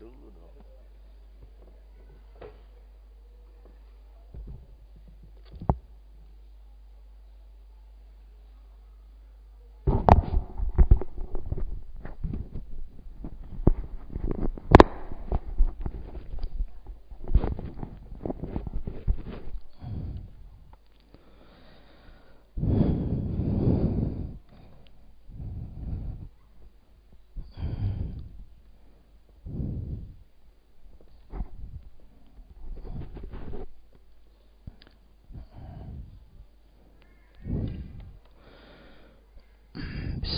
do, no.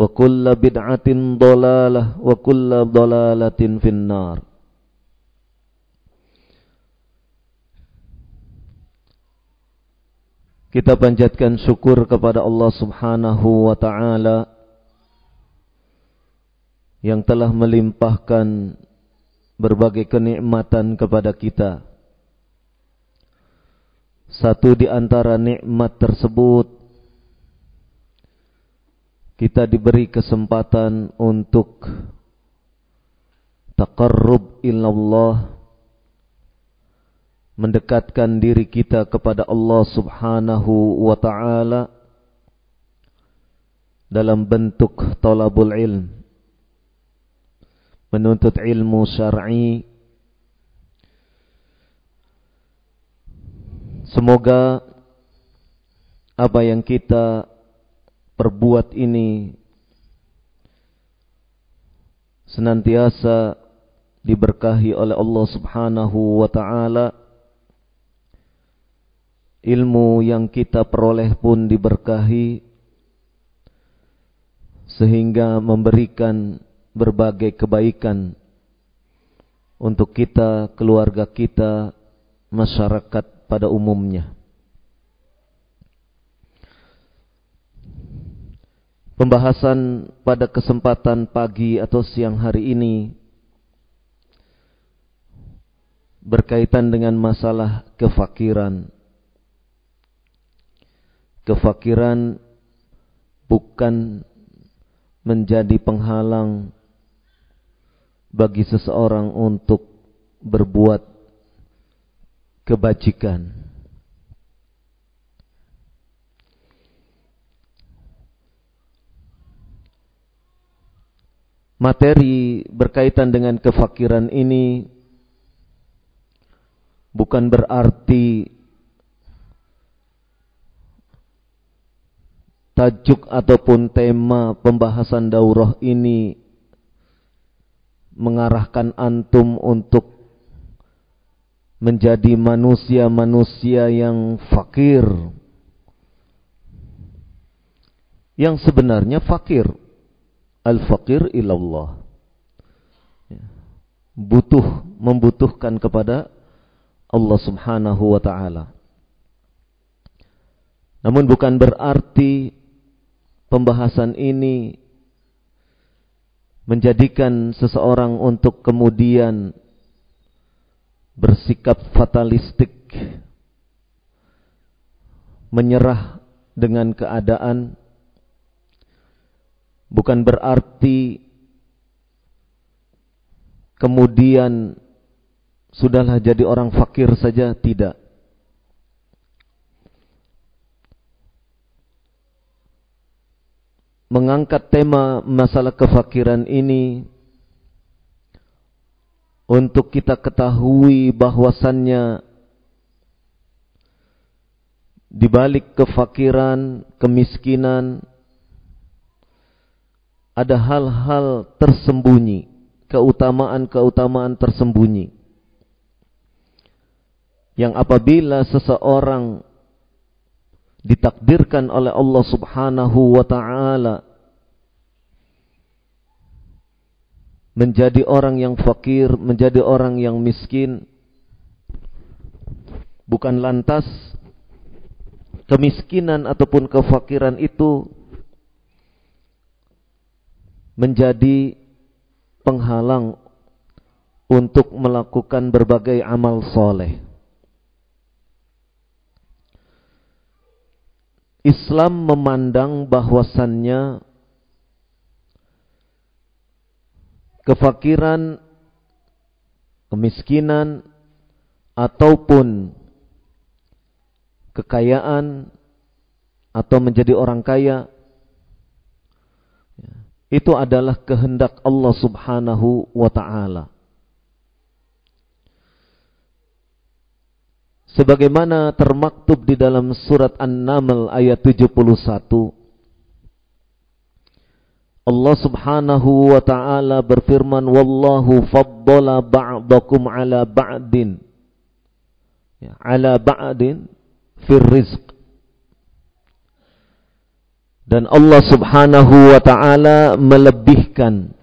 wa kulla bid'atin dolalah wa kulla dolalatin finnar. Kita panjatkan syukur kepada Allah subhanahu wa ta'ala Yang telah melimpahkan berbagai kenikmatan kepada kita. Satu di antara nikmat tersebut kita diberi kesempatan untuk taqarrub ilallah mendekatkan diri kita kepada Allah Subhanahu wa taala dalam bentuk talabul ilm menuntut ilmu syar'i. Semoga apa yang kita perbuat ini senantiasa diberkahi oleh Allah Subhanahu wa taala ilmu yang kita peroleh pun diberkahi sehingga memberikan berbagai kebaikan untuk kita, keluarga kita, masyarakat pada umumnya. Pembahasan pada kesempatan pagi atau siang hari ini berkaitan dengan masalah kefakiran. Kefakiran bukan menjadi penghalang bagi seseorang untuk berbuat kebajikan. Materi berkaitan dengan kefakiran ini bukan berarti tajuk ataupun tema pembahasan daurah ini mengarahkan antum untuk menjadi manusia-manusia yang fakir. Yang sebenarnya fakir al-faqir ilallah. Ya. Butuh, membutuhkan kepada Allah Subhanahu wa taala. Namun bukan berarti pembahasan ini menjadikan seseorang untuk kemudian bersikap fatalistik, menyerah dengan keadaan, bukan berarti kemudian sudahlah jadi orang fakir saja, tidak. mengangkat tema masalah kefakiran ini untuk kita ketahui bahwasannya di balik kefakiran, kemiskinan ada hal-hal tersembunyi, keutamaan-keutamaan tersembunyi. Yang apabila seseorang ditakdirkan oleh Allah Subhanahu wa taala menjadi orang yang fakir, menjadi orang yang miskin bukan lantas kemiskinan ataupun kefakiran itu menjadi penghalang untuk melakukan berbagai amal soleh. Islam memandang bahwasannya kefakiran, kemiskinan, ataupun kekayaan atau menjadi orang kaya itu adalah kehendak Allah Subhanahu wa taala. sebagaimana termaktub di dalam surat An-Naml ayat 71 Allah Subhanahu wa taala berfirman wallahu faddala ba'dakum ala ba'din ya, ala ba'din fir rizq dan Allah Subhanahu wa taala melebihkan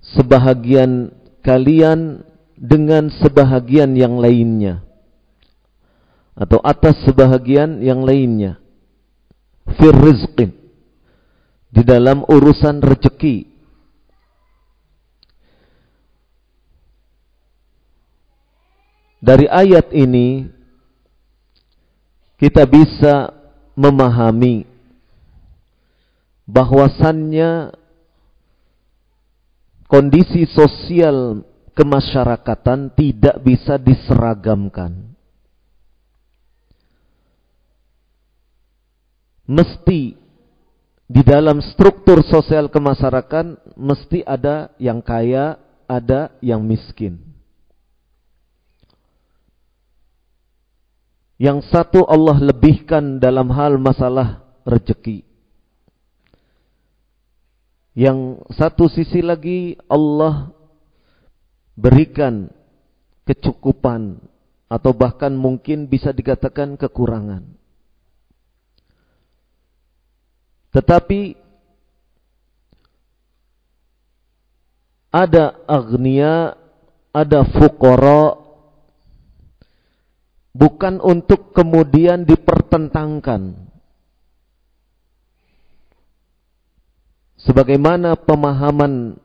sebahagian kalian dengan sebahagian yang lainnya. Atau atas sebahagian yang lainnya. Fir di dalam urusan rezeki. Dari ayat ini kita bisa memahami bahwasannya kondisi sosial kemasyarakatan tidak bisa diseragamkan. Mesti di dalam struktur sosial kemasyarakatan mesti ada yang kaya, ada yang miskin. Yang satu Allah lebihkan dalam hal masalah rezeki. Yang satu sisi lagi Allah berikan kecukupan atau bahkan mungkin bisa dikatakan kekurangan. Tetapi ada agnia, ada fukara bukan untuk kemudian dipertentangkan. Sebagaimana pemahaman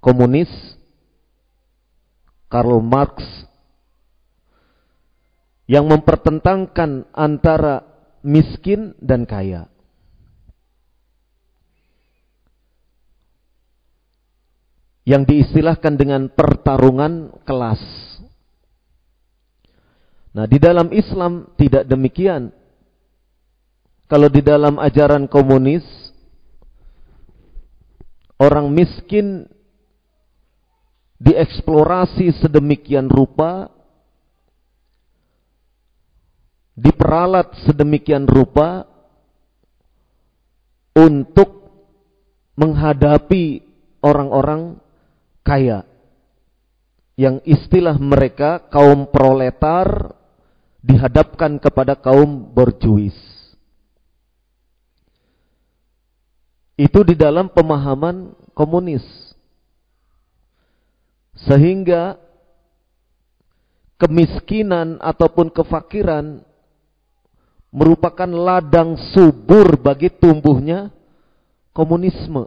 komunis Karl Marx yang mempertentangkan antara miskin dan kaya. Yang diistilahkan dengan pertarungan kelas. Nah, di dalam Islam tidak demikian. Kalau di dalam ajaran komunis, orang miskin dieksplorasi sedemikian rupa, diperalat sedemikian rupa untuk menghadapi orang-orang kaya yang istilah mereka kaum proletar dihadapkan kepada kaum borjuis. Itu di dalam pemahaman komunis. Sehingga kemiskinan ataupun kefakiran merupakan ladang subur bagi tumbuhnya komunisme.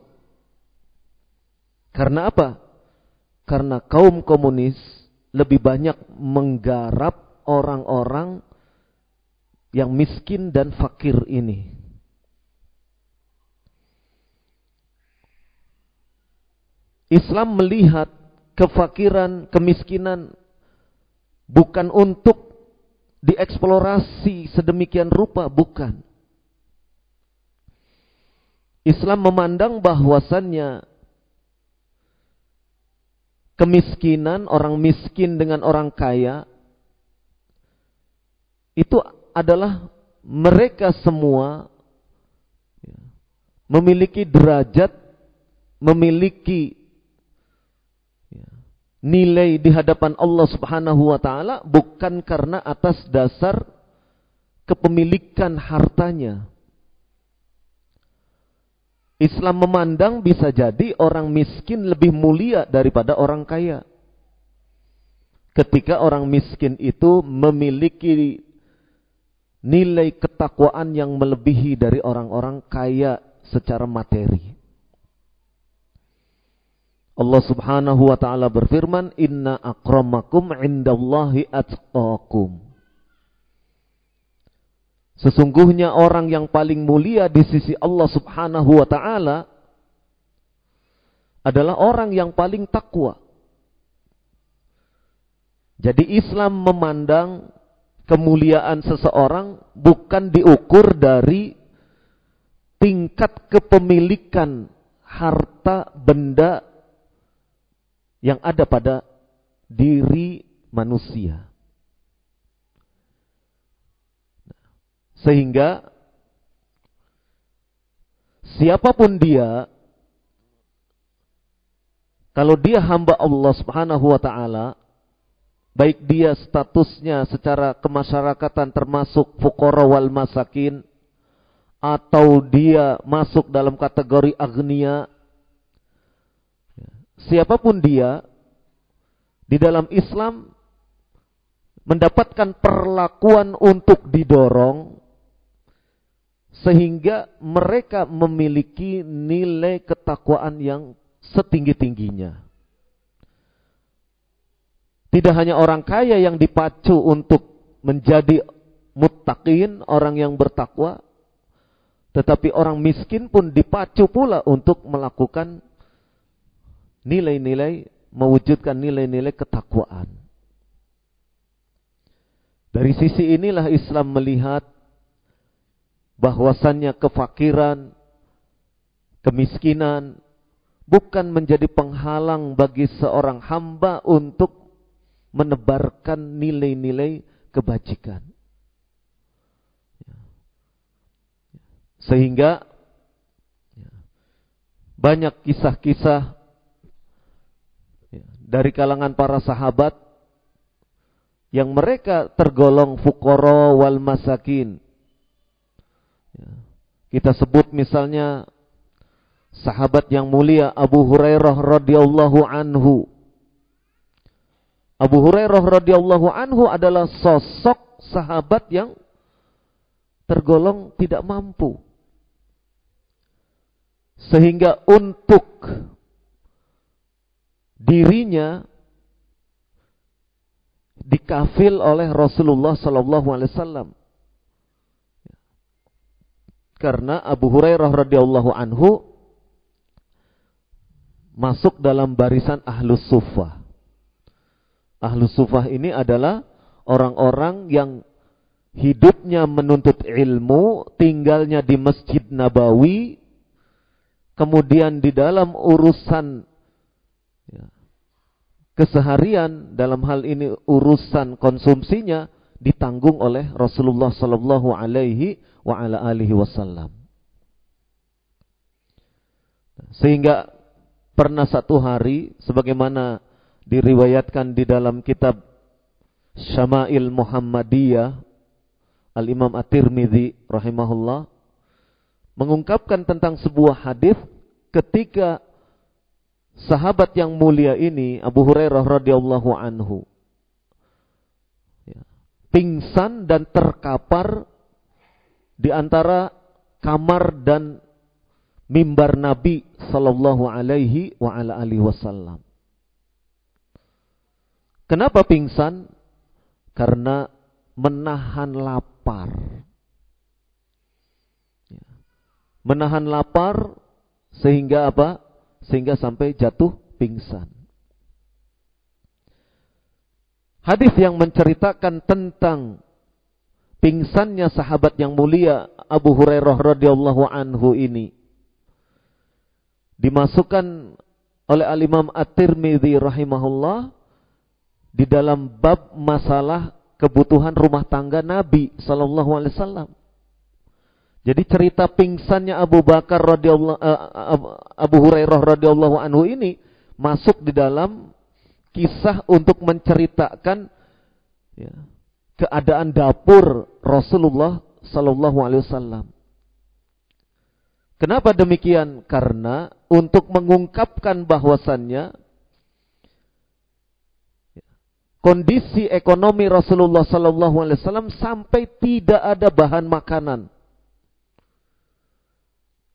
Karena apa? Karena kaum komunis lebih banyak menggarap orang-orang yang miskin dan fakir ini. Islam melihat kefakiran, kemiskinan bukan untuk dieksplorasi sedemikian rupa, bukan. Islam memandang bahwasannya kemiskinan, orang miskin dengan orang kaya itu adalah mereka semua ya, memiliki derajat, memiliki nilai di hadapan Allah Subhanahu wa taala bukan karena atas dasar kepemilikan hartanya. Islam memandang bisa jadi orang miskin lebih mulia daripada orang kaya. Ketika orang miskin itu memiliki nilai ketakwaan yang melebihi dari orang-orang kaya secara materi. Allah Subhanahu wa taala berfirman, "Inna akramakum indallahi atqakum." Sesungguhnya orang yang paling mulia di sisi Allah Subhanahu wa taala adalah orang yang paling takwa. Jadi Islam memandang kemuliaan seseorang bukan diukur dari tingkat kepemilikan harta benda yang ada pada diri manusia. Sehingga siapa pun dia kalau dia hamba Allah Subhanahu wa taala baik dia statusnya secara kemasyarakatan termasuk fuqara wal masakin atau dia masuk dalam kategori agnia siapa pun dia di dalam Islam mendapatkan perlakuan untuk didorong sehingga mereka memiliki nilai ketakwaan yang setinggi-tingginya. Tidak hanya orang kaya yang dipacu untuk menjadi muttaqin, orang yang bertakwa, tetapi orang miskin pun dipacu pula untuk melakukan nilai-nilai mewujudkan nilai-nilai ketakwaan. Dari sisi inilah Islam melihat bahwasannya kefakiran, kemiskinan bukan menjadi penghalang bagi seorang hamba untuk menebarkan nilai-nilai kebajikan. Sehingga banyak kisah-kisah dari kalangan para sahabat yang mereka tergolong fukoro wal masakin. Kita sebut misalnya sahabat yang mulia Abu Hurairah radhiyallahu anhu. Abu Hurairah radhiyallahu anhu adalah sosok sahabat yang tergolong tidak mampu. Sehingga untuk dirinya dikafil oleh Rasulullah sallallahu alaihi wasallam. Karena Abu Hurairah radhiyallahu anhu masuk dalam barisan Ahlus Sufah. Ahlus Sufah ini adalah orang-orang yang hidupnya menuntut ilmu, tinggalnya di Masjid Nabawi, kemudian di dalam urusan ya, keseharian dalam hal ini urusan konsumsinya ditanggung oleh Rasulullah sallallahu alaihi wasallam. Sehingga pernah satu hari sebagaimana diriwayatkan di dalam kitab Syama'il Muhammadiyah Al-Imam At-Tirmidzi rahimahullah mengungkapkan tentang sebuah hadis ketika sahabat yang mulia ini Abu Hurairah radhiyallahu anhu pingsan dan terkapar di antara kamar dan mimbar Nabi sallallahu alaihi wa ala alihi wasallam. Kenapa pingsan? Karena menahan lapar. Ya. Menahan lapar sehingga apa? Sehingga sampai jatuh pingsan. Hadis yang menceritakan tentang pingsannya sahabat yang mulia Abu Hurairah radhiyallahu anhu ini dimasukkan oleh Al-Imam At-Tirmidzi rahimahullah di dalam bab masalah kebutuhan rumah tangga Nabi sallallahu alaihi wasallam. Jadi cerita pingsannya Abu Bakar radhiyallahu uh, Abu Hurairah radhiyallahu anhu ini masuk di dalam kisah untuk menceritakan ya, keadaan dapur Rasulullah Sallallahu Alaihi Wasallam. Kenapa demikian? Karena untuk mengungkapkan bahwasannya kondisi ekonomi Rasulullah Wasallam sampai tidak ada bahan makanan.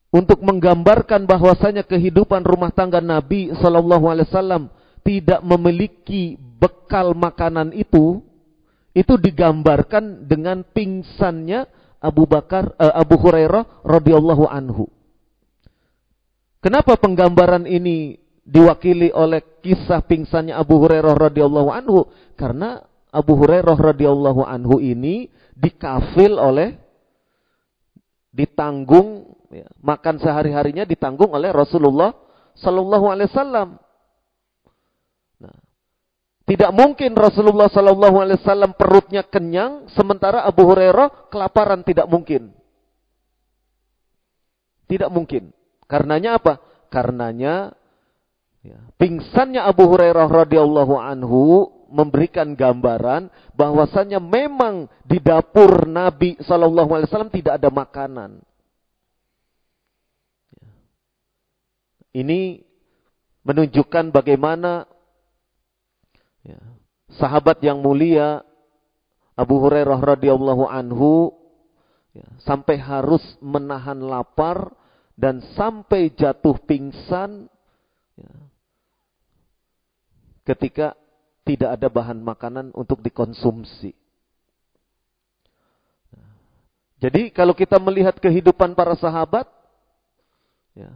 Untuk menggambarkan bahwasanya kehidupan rumah tangga Nabi Wasallam tidak memiliki bekal makanan itu, itu digambarkan dengan pingsannya Abu Bakar uh, Abu Hurairah radhiyallahu anhu. Kenapa penggambaran ini diwakili oleh kisah pingsannya Abu Hurairah radhiyallahu anhu? Karena Abu Hurairah radhiyallahu anhu ini dikafil oleh ditanggung ya, makan sehari-harinya ditanggung oleh Rasulullah sallallahu alaihi wasallam. Tidak mungkin Rasulullah Sallallahu Alaihi Wasallam perutnya kenyang, sementara Abu Hurairah kelaparan tidak mungkin. Tidak mungkin. Karenanya apa? Karenanya ya, pingsannya Abu Hurairah radhiyallahu anhu memberikan gambaran bahwasannya memang di dapur Nabi Wasallam tidak ada makanan. Ini menunjukkan bagaimana Ya. Sahabat yang mulia Abu Hurairah radhiyallahu anhu ya, sampai harus menahan lapar dan sampai jatuh pingsan ya, ketika tidak ada bahan makanan untuk dikonsumsi. Jadi kalau kita melihat kehidupan para sahabat, ya,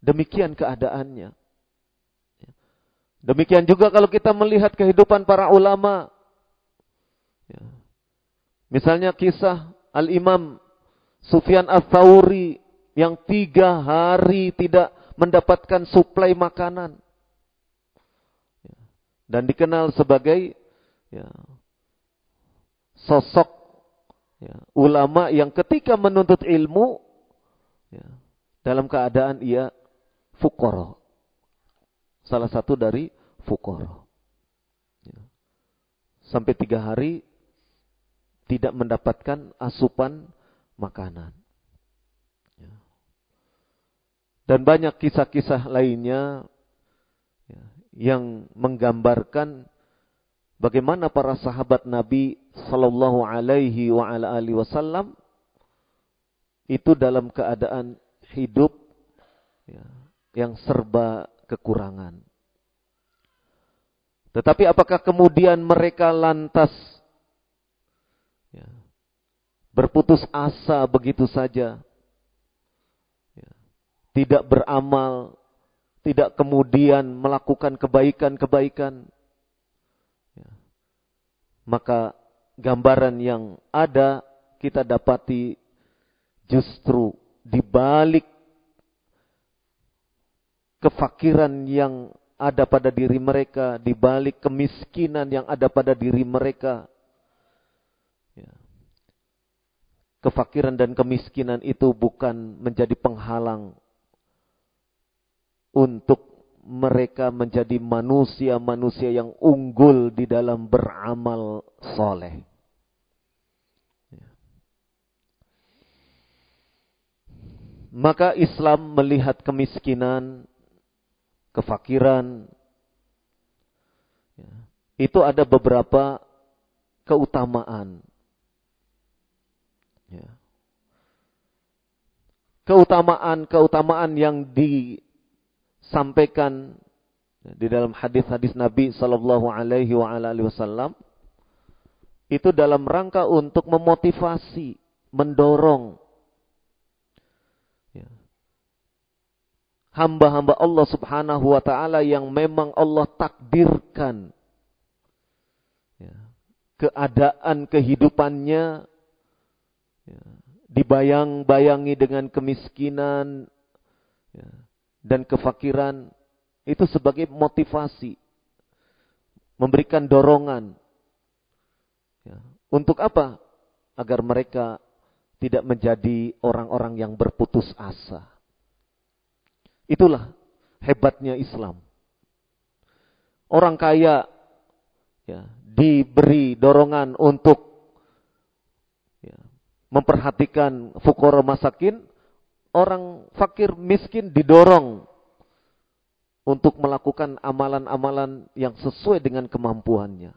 demikian keadaannya. Demikian juga kalau kita melihat kehidupan para ulama. Ya. Misalnya kisah Al-Imam Sufyan Al-Thawri yang tiga hari tidak mendapatkan suplai makanan. Dan dikenal sebagai ya, sosok ya, ulama yang ketika menuntut ilmu ya, dalam keadaan ia fukoro salah satu dari fukor. Ya. Sampai tiga hari tidak mendapatkan asupan makanan. Ya. Dan banyak kisah-kisah lainnya ya, yang menggambarkan bagaimana para sahabat Nabi Sallallahu Alaihi Wasallam itu dalam keadaan hidup ya, yang serba kekurangan. Tetapi apakah kemudian mereka lantas ya, berputus asa begitu saja? Ya, tidak beramal, tidak kemudian melakukan kebaikan-kebaikan. Ya, maka gambaran yang ada kita dapati justru di balik kefakiran yang ada pada diri mereka, di balik kemiskinan yang ada pada diri mereka. Ya. Kefakiran dan kemiskinan itu bukan menjadi penghalang untuk mereka menjadi manusia-manusia yang unggul di dalam beramal soleh. Maka Islam melihat kemiskinan kefakiran. Ya. Itu ada beberapa keutamaan. Ya. Keutamaan-keutamaan yang disampaikan di dalam hadis-hadis Nabi Sallallahu Alaihi Wasallam itu dalam rangka untuk memotivasi, mendorong ya. hamba-hamba Allah Subhanahu Wa Taala yang memang Allah takdirkan ya. keadaan kehidupannya ya. dibayang-bayangi dengan kemiskinan. Dan kefakiran itu sebagai motivasi. Memberikan dorongan. Ya. Untuk apa? Agar mereka tidak menjadi orang-orang yang berputus asa. Itulah hebatnya Islam. Orang kaya ya, diberi dorongan untuk ya, memperhatikan fukoro masakin, orang fakir miskin didorong untuk melakukan amalan-amalan yang sesuai dengan kemampuannya.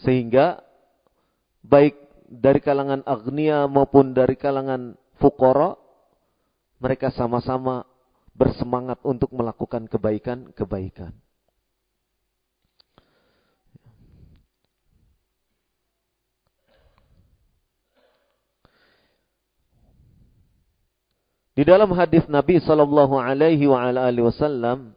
Sehingga baik dari kalangan agnia maupun dari kalangan fukoro, mereka sama-sama bersemangat untuk melakukan kebaikan-kebaikan. Di dalam hadis Nabi sallallahu alaihi wa ala alihi wasallam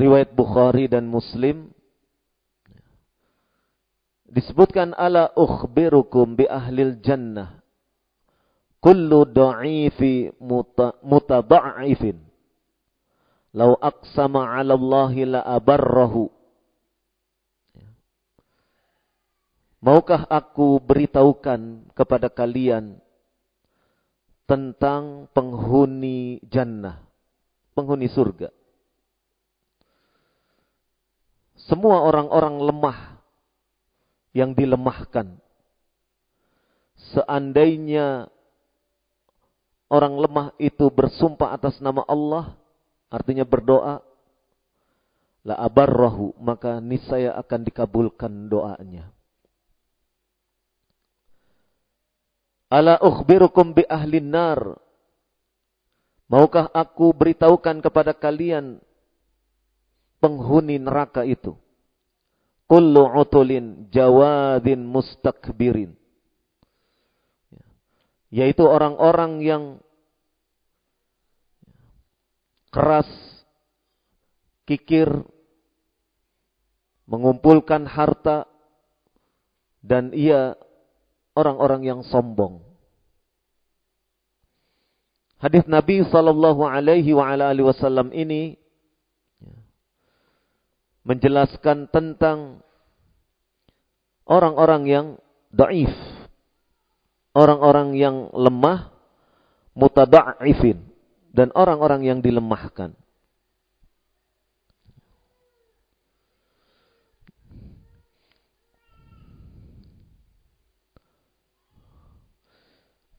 riwayat Bukhari dan Muslim disebutkan ala ukhbirukum bi ahlil jannah? Kullu dha'ifi mutada'ifin law aqsama 'ala Allah la abarrahu Maukah aku beritahukan kepada kalian tentang penghuni jannah, penghuni surga. Semua orang-orang lemah yang dilemahkan. Seandainya orang lemah itu bersumpah atas nama Allah, artinya berdoa, la abarrahu, maka niscaya akan dikabulkan doanya. Ala ukhbirukum bi ahlin nar. Maukah aku beritahukan kepada kalian penghuni neraka itu? Kullu utulin jawadin mustakbirin. Yaitu orang-orang yang keras, kikir, mengumpulkan harta, dan ia orang-orang yang sombong. Hadis Nabi sallallahu alaihi wasallam ini menjelaskan tentang orang-orang yang daif, orang-orang yang lemah, mutada'ifin dan orang-orang yang dilemahkan.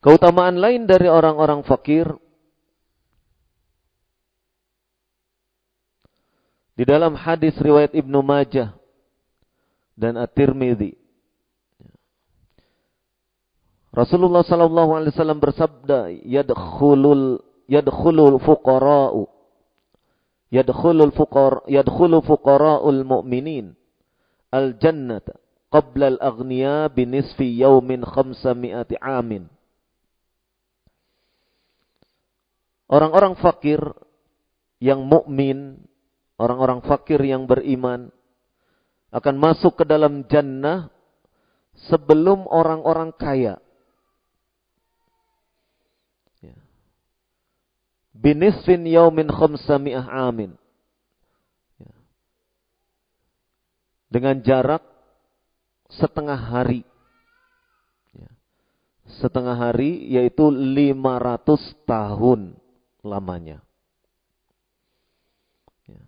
Keutamaan lain dari orang-orang fakir di dalam hadis riwayat Ibnu Majah dan At-Tirmidzi. Rasulullah sallallahu alaihi wasallam bersabda yadkhulul yadkhulul fuqara'u yadkhulul fuqar yadkhulu fuqara'ul mu'minin al jannata qabla al aghniya bi nisfi yawmin khamsami'ati amin Orang-orang fakir yang mukmin, orang-orang fakir yang beriman akan masuk ke dalam jannah sebelum orang-orang kaya. Ya. Binisfin yaumin khamsami'ah amin. Ya. Dengan jarak setengah hari. Ya. Setengah hari yaitu 500 tahun lamanya. Ya.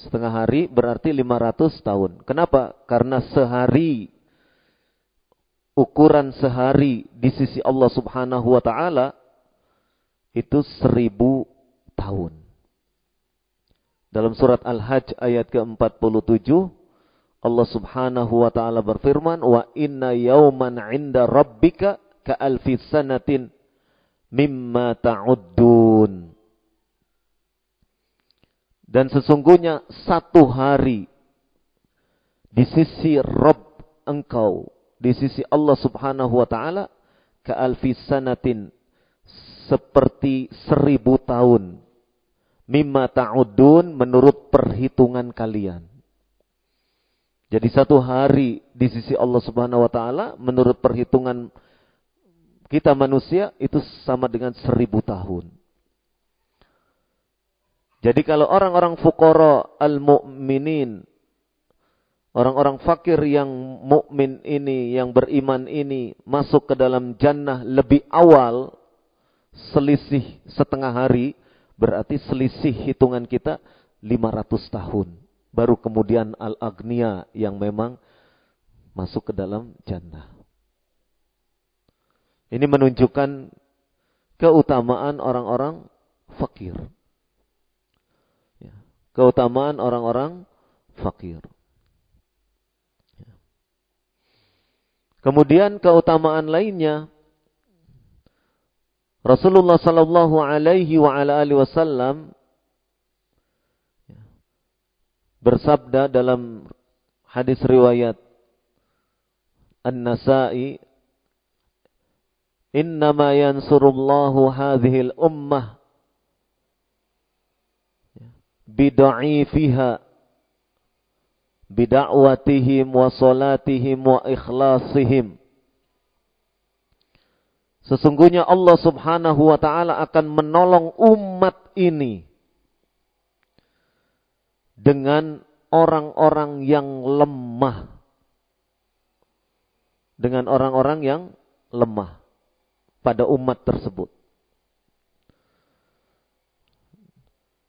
Setengah hari berarti 500 tahun. Kenapa? Karena sehari, ukuran sehari di sisi Allah subhanahu wa ta'ala, itu seribu tahun. Dalam surat Al-Hajj ayat ke-47, Allah subhanahu wa ta'ala berfirman, Wa inna yawman inda rabbika ka'alfi sanatin mimma ta'uddun. Dan sesungguhnya satu hari di sisi Rabb engkau, di sisi Allah subhanahu wa ta'ala, ka'alfi sanatin seperti seribu tahun. Mimma ta'udun menurut perhitungan kalian. Jadi satu hari di sisi Allah subhanahu wa ta'ala menurut perhitungan kita manusia itu sama dengan seribu tahun. Jadi kalau orang-orang fukara al-mu'minin, orang-orang fakir yang mukmin ini, yang beriman ini masuk ke dalam jannah lebih awal selisih setengah hari, berarti selisih hitungan kita 500 tahun. Baru kemudian al-agnia yang memang masuk ke dalam jannah. Ini menunjukkan keutamaan orang-orang fakir. Ya, keutamaan orang-orang fakir. Ya. Kemudian keutamaan lainnya Rasulullah sallallahu alaihi wa ala alihi wasallam bersabda dalam hadis riwayat An-Nasa'i Innama yansurullahu hadhihi al-ummah bida'ifiha bida'watihim wa salatihim wa ikhlasihim Sesungguhnya Allah subhanahu wa ta'ala akan menolong umat ini dengan orang-orang yang lemah. Dengan orang-orang yang lemah pada umat tersebut.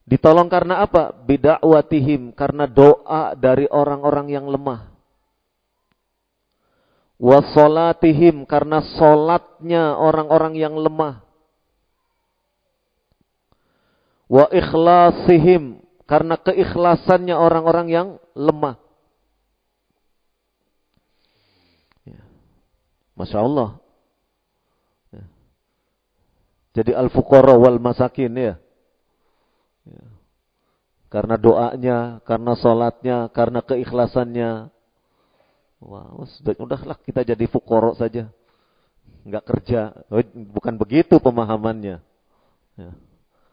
Ditolong karena apa? Bidakwatihim, karena doa dari orang-orang yang lemah wasolatihim karena solatnya orang-orang yang lemah. Wa ikhlasihim karena keikhlasannya orang-orang yang lemah. Ya. Masya Allah. Jadi al-fuqara wal masakin ya. ya. Karena doanya, karena solatnya, karena keikhlasannya, Wah, sudah udahlah kita jadi fukoro saja. Enggak kerja. Oh, bukan begitu pemahamannya. Ya.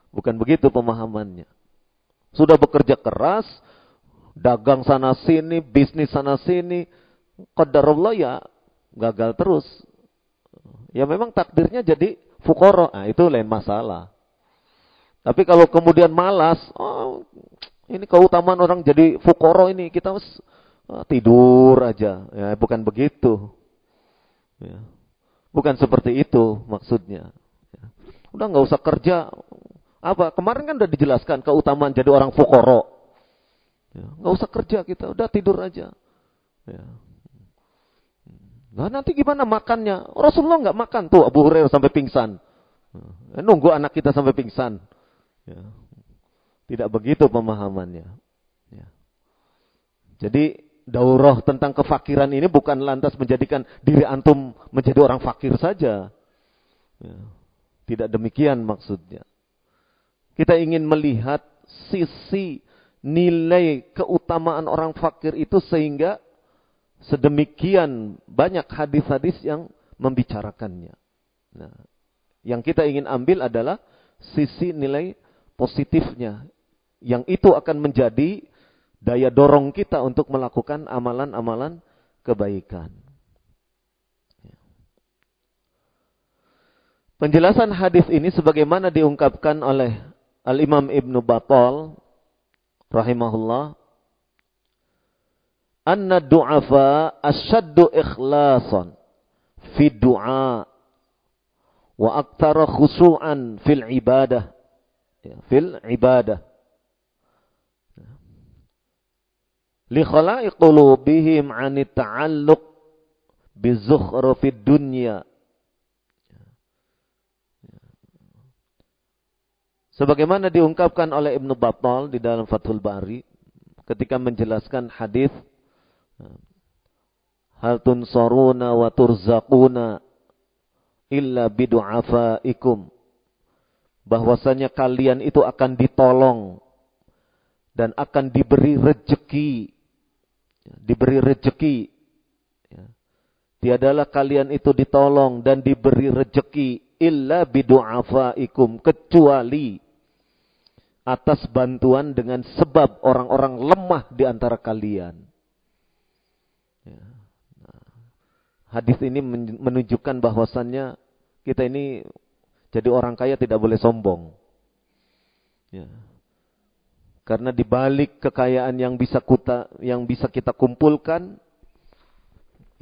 Bukan begitu pemahamannya. Sudah bekerja keras, dagang sana sini, bisnis sana sini, qadarullah ya gagal terus. Ya memang takdirnya jadi fukoro, nah, itu lain masalah. Tapi kalau kemudian malas, oh, ini keutamaan orang jadi fukoro ini kita Oh, tidur aja, ya bukan begitu. Ya. Bukan seperti itu maksudnya. Ya. Udah nggak usah kerja. Apa? Kemarin kan udah dijelaskan keutamaan jadi orang fukoro. Ya. Usah kerja kita, udah tidur aja. Ya. Nah nanti gimana makannya? Rasulullah nggak makan tuh Abu Hurairah sampai pingsan. Ya. Nunggu anak kita sampai pingsan. Ya. Tidak begitu pemahamannya. Ya. Jadi daurah tentang kefakiran ini bukan lantas menjadikan diri antum menjadi orang fakir saja. Ya, tidak demikian maksudnya. Kita ingin melihat sisi nilai keutamaan orang fakir itu sehingga sedemikian banyak hadis-hadis yang membicarakannya. Nah, yang kita ingin ambil adalah sisi nilai positifnya. Yang itu akan menjadi daya dorong kita untuk melakukan amalan-amalan kebaikan. Penjelasan hadis ini sebagaimana diungkapkan oleh Al-Imam Ibnu Battal rahimahullah anna du'afa asyaddu ikhlasan fi du'a wa aktsara khusu'an fil ibadah. Ya, fil ibadah. Li khala'i qulubihim 'ani ta'alluq bizukhrufid dunya. Sebagaimana diungkapkan oleh Ibnu Battal di dalam Fathul Bari ketika menjelaskan hadis Hal tunsaruna wa turzaquna illa bidu'afaikum. Bahwasanya kalian itu akan ditolong dan akan diberi rejeki. Diberi rejeki. Ya. Tiadalah kalian itu ditolong dan diberi rejeki illa bidu'afaikum. Kecuali atas bantuan dengan sebab orang-orang lemah di antara kalian. Ya hadis ini menunjukkan bahwasannya kita ini jadi orang kaya tidak boleh sombong. Ya. Karena di balik kekayaan yang bisa kita yang bisa kita kumpulkan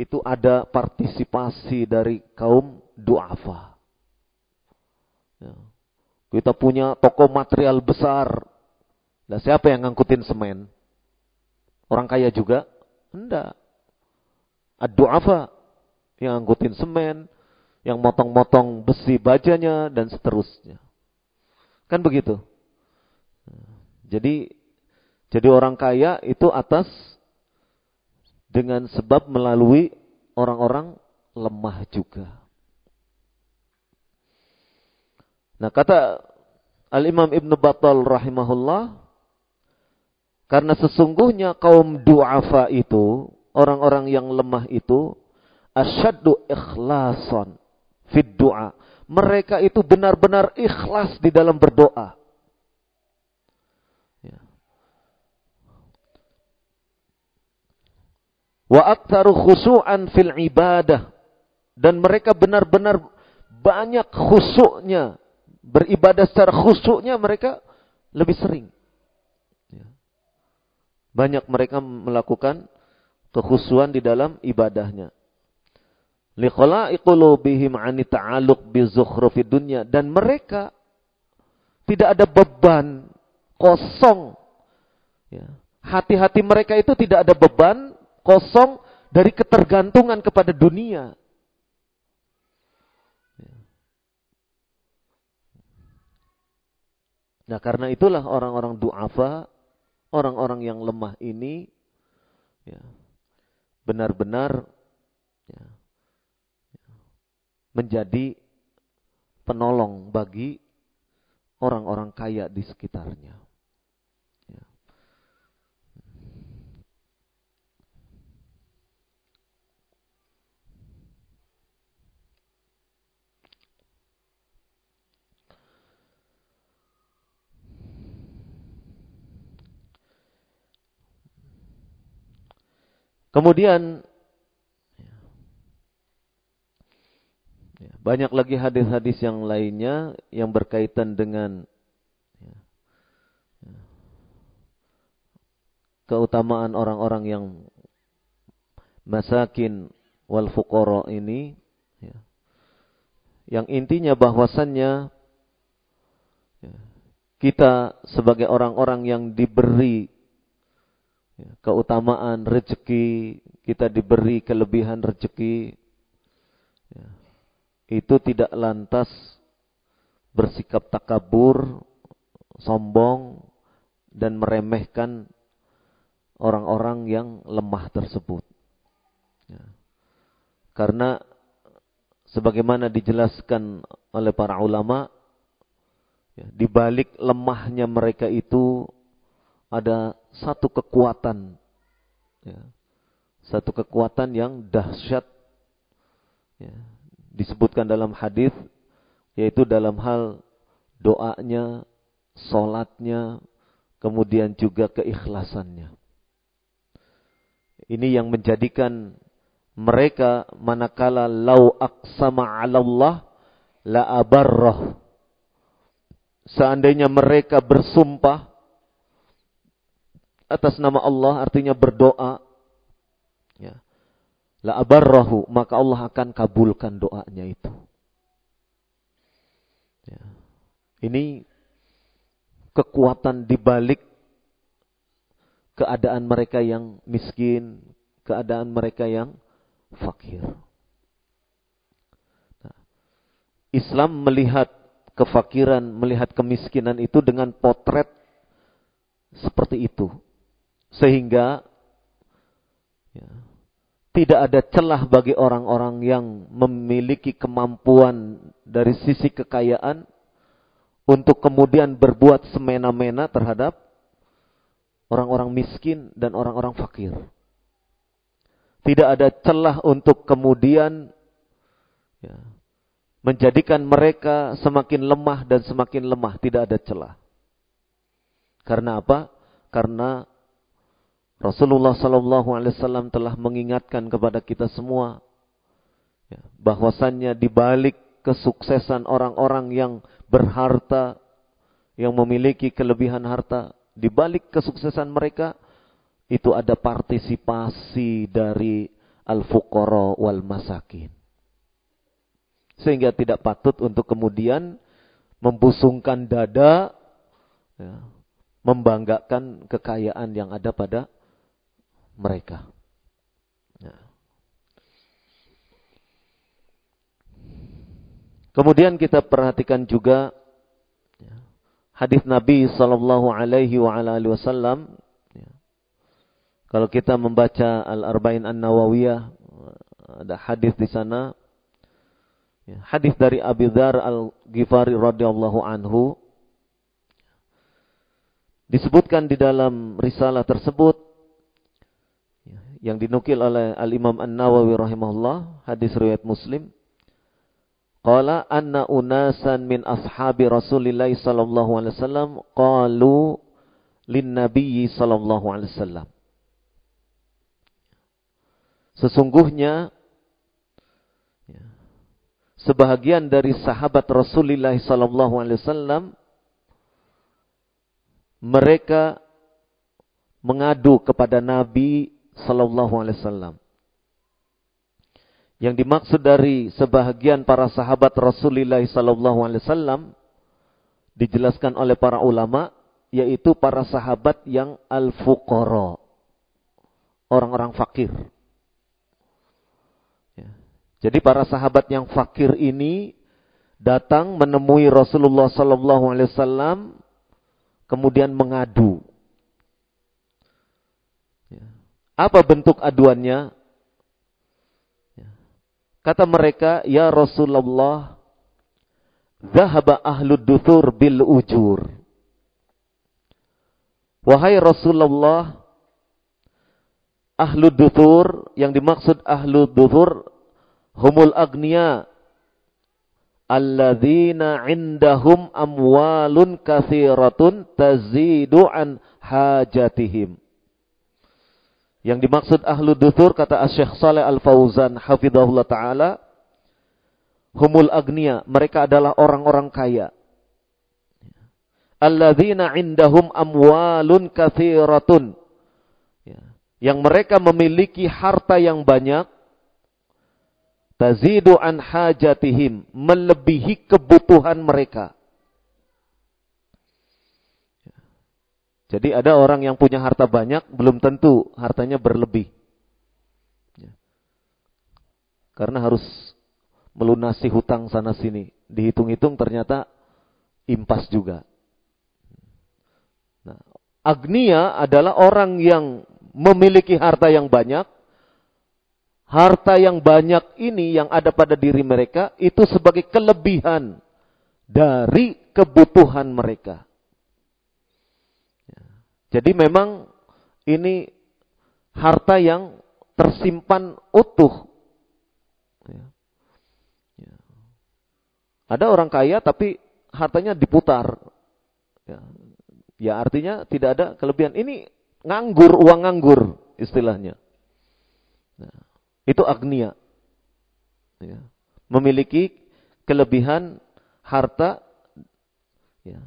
itu ada partisipasi dari kaum duafa. Ya. Kita punya toko material besar. Nah, siapa yang ngangkutin semen? Orang kaya juga? Enggak. Ad-du'afa yang angkutin semen, yang motong-motong besi bajanya dan seterusnya. Kan begitu. Jadi jadi orang kaya itu atas dengan sebab melalui orang-orang lemah juga. Nah, kata Al-Imam Ibn Battal rahimahullah, karena sesungguhnya kaum du'afa itu, orang-orang yang lemah itu, asyaddu ikhlasan fid du'a. Mereka itu benar-benar ikhlas di dalam berdoa. Ya. Wa aktsaru khusu'an fil ibadah. Dan mereka benar-benar banyak khusyuknya. Beribadah secara khusyuknya mereka lebih sering. Ya. Banyak mereka melakukan kekhusuan di dalam ibadahnya liqala'i qulubihim 'ani ta'alluq bi dunya dan mereka tidak ada beban kosong ya. hati-hati mereka itu tidak ada beban kosong dari ketergantungan kepada dunia ya. Nah karena itulah orang-orang du'afa, orang-orang yang lemah ini ya, benar-benar ya, menjadi penolong bagi orang-orang kaya di sekitarnya. Ya. Kemudian Banyak lagi hadis-hadis yang lainnya yang berkaitan dengan ya, ya, keutamaan orang-orang yang masakin wal fuqara ini ya, yang intinya bahwasannya ya, kita sebagai orang-orang yang diberi keutamaan rezeki, kita diberi kelebihan rezeki itu tidak lantas bersikap takabur, sombong, dan meremehkan orang-orang yang lemah tersebut. Ya. Karena sebagaimana dijelaskan oleh para ulama, ya, di balik lemahnya mereka itu ada satu kekuatan, ya, satu kekuatan yang dahsyat, ya, disebutkan dalam hadis yaitu dalam hal doanya, solatnya, kemudian juga keikhlasannya. Ini yang menjadikan mereka manakala lau aksama Allah la abarrah. Seandainya mereka bersumpah atas nama Allah artinya berdoa la abarrahu maka Allah akan kabulkan doanya itu. Ya. Ini kekuatan di balik keadaan mereka yang miskin, keadaan mereka yang fakir. Nah, Islam melihat kefakiran, melihat kemiskinan itu dengan potret seperti itu. Sehingga ya, tidak ada celah bagi orang-orang yang memiliki kemampuan dari sisi kekayaan untuk kemudian berbuat semena-mena terhadap orang-orang miskin dan orang-orang fakir. Tidak ada celah untuk kemudian ya, menjadikan mereka semakin lemah dan semakin lemah. Tidak ada celah. Karena apa? Karena Rasulullah Sallallahu Alaihi Wasallam telah mengingatkan kepada kita semua ya, bahwasannya di balik kesuksesan orang-orang yang berharta, yang memiliki kelebihan harta, di balik kesuksesan mereka itu ada partisipasi dari al-fuqara wal masakin. Sehingga tidak patut untuk kemudian membusungkan dada, ya, membanggakan kekayaan yang ada pada mereka. Ya. Kemudian kita perhatikan juga ya, hadis Nabi Sallallahu Alaihi Wasallam. Ya. Kalau kita membaca Al Arba'in An Nawawiyah, ada hadis di sana. Hadis dari Abi Dzar Al Ghifari radhiyallahu anhu disebutkan di dalam risalah tersebut yang dinukil oleh Al-Imam An-Nawawi rahimahullah, hadis riwayat Muslim. Qala anna unasan min ashabi Rasulillah sallallahu alaihi wasallam qalu lin nabiyyi sallallahu alaihi wasallam. Sesungguhnya ya, sebahagian dari sahabat Rasulullah sallallahu alaihi wasallam mereka mengadu kepada Nabi sallallahu alaihi wasallam. Yang dimaksud dari sebahagian para sahabat Rasulullah sallallahu alaihi wasallam dijelaskan oleh para ulama yaitu para sahabat yang al-fuqara. Orang-orang fakir. Ya. Jadi para sahabat yang fakir ini datang menemui Rasulullah sallallahu alaihi wasallam kemudian mengadu Apa bentuk aduannya? Ya. Kata mereka, Ya Rasulullah, Zahaba ahlu duthur bil ujur. Wahai Rasulullah, ahlu duthur, yang dimaksud ahlu duthur, humul agniya, alladzina indahum amwalun kathiratun tazidu an hajatihim. Yang dimaksud ahlu duthur kata Syekh Saleh Al-Fauzan hafizahullah taala humul agniya, mereka adalah orang-orang kaya. Alladzina indahum amwalun katsiratun. Ya. Yang mereka memiliki harta yang banyak tazidu an hajatihim, melebihi kebutuhan mereka. Jadi ada orang yang punya harta banyak, belum tentu hartanya berlebih. Ya. Karena harus melunasi hutang sana sini. Dihitung-hitung ternyata impas juga. Nah, agnia adalah orang yang memiliki harta yang banyak. Harta yang banyak ini yang ada pada diri mereka itu sebagai kelebihan dari kebutuhan mereka. Jadi memang ini harta yang tersimpan utuh. Ya. Ya. Ada orang kaya tapi hartanya diputar. Ya. ya artinya tidak ada kelebihan. Ini nganggur, uang nganggur istilahnya. Itu agnia. Memiliki kelebihan harta ya,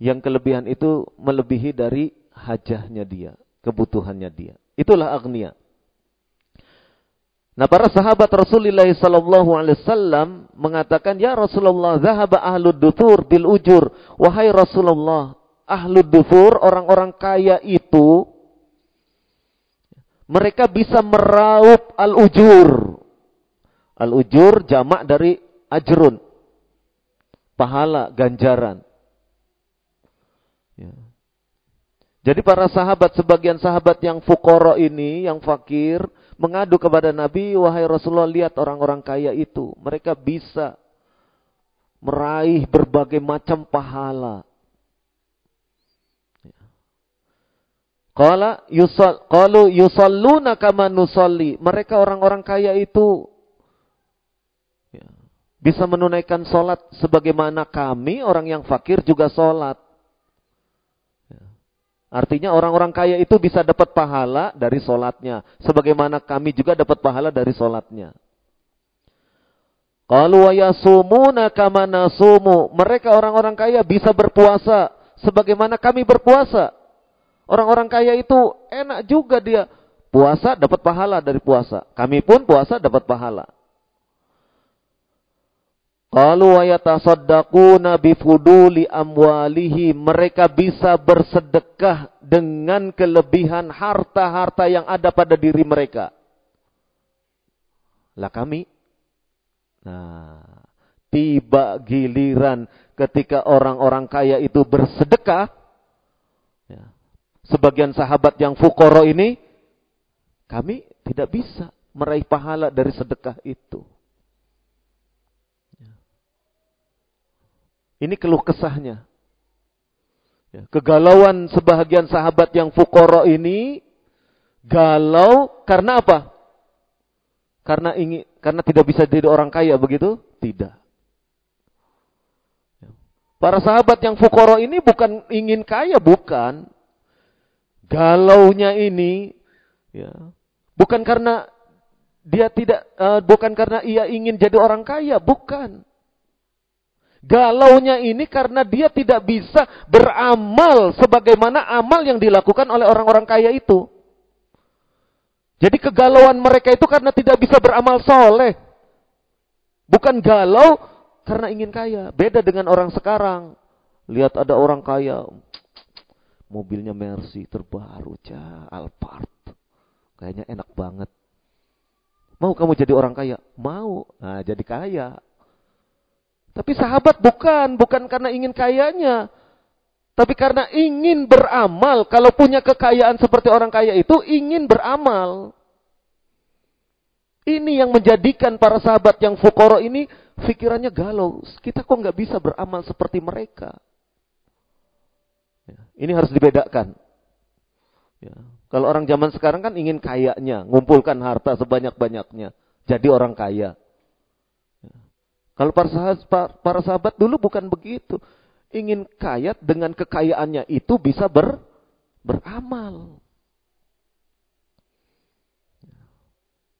yang kelebihan itu melebihi dari hajahnya dia, kebutuhannya dia. Itulah agnia. Nah, para sahabat Rasulullah sallallahu alaihi wasallam mengatakan, "Ya Rasulullah, zahaba ahlud duthur bil ujur." Wahai Rasulullah, ahlud duthur, orang-orang kaya itu mereka bisa meraup al-ujur. Al-ujur jamak dari ajrun. pahala, ganjaran. Ya. Jadi para sahabat, sebagian sahabat yang fukoro ini, yang fakir, mengadu kepada Nabi, wahai Rasulullah, lihat orang-orang kaya itu. Mereka bisa meraih berbagai macam pahala. Qala yusall qalu yusalluna kama nusalli. Mereka orang-orang kaya itu ya, bisa menunaikan solat sebagaimana kami orang yang fakir juga solat. Ya. Artinya orang-orang kaya itu bisa dapat pahala dari solatnya. Sebagaimana kami juga dapat pahala dari solatnya. Nasumu. Mereka orang-orang kaya bisa berpuasa sebagaimana kami berpuasa. Orang-orang kaya itu enak juga dia puasa dapat pahala dari puasa. Kami pun puasa dapat pahala. Qalu wa yatasaddaquna bifuduli amwalihi. Mereka bisa bersedekah dengan kelebihan harta-harta yang ada pada diri mereka. Lah kami. Nah, tiba giliran ketika orang-orang kaya itu bersedekah. Ya, sebagian sahabat yang fukoro ini, kami tidak bisa meraih pahala dari sedekah itu. Ini keluh kesahnya. Ya, kegalauan sebagian sahabat yang fukoro ini, galau karena apa? Karena ingin, karena tidak bisa jadi orang kaya begitu? Tidak. Ya. Para sahabat yang fukoro ini bukan ingin kaya, bukan galaunya ini ya bukan karena dia tidak uh, bukan karena ia ingin jadi orang kaya, bukan. Galaunya ini karena dia tidak bisa beramal sebagaimana amal yang dilakukan oleh orang-orang kaya itu. Jadi kegalauan mereka itu karena tidak bisa beramal soleh. Bukan galau karena ingin kaya. Beda dengan orang sekarang. Lihat ada orang kaya, mobilnya Mercy terbaru, cah, Alphard. Kayaknya enak banget. Mau kamu jadi orang kaya? Mau. Nah, jadi kaya. Tapi sahabat bukan, bukan karena ingin kayanya. Tapi karena ingin beramal. Kalau punya kekayaan seperti orang kaya itu, ingin beramal. Ini yang menjadikan para sahabat yang fukoro ini, pikirannya galau. Kita kok nggak bisa beramal seperti mereka. Ya, ini harus dibedakan. Ya. Kalau orang zaman sekarang kan ingin kayanya, ngumpulkan harta sebanyak-banyaknya, jadi orang kaya. Ya. Kalau para sahabat, para sahabat dulu bukan begitu. Ingin kaya dengan kekayaannya itu bisa ber, beramal.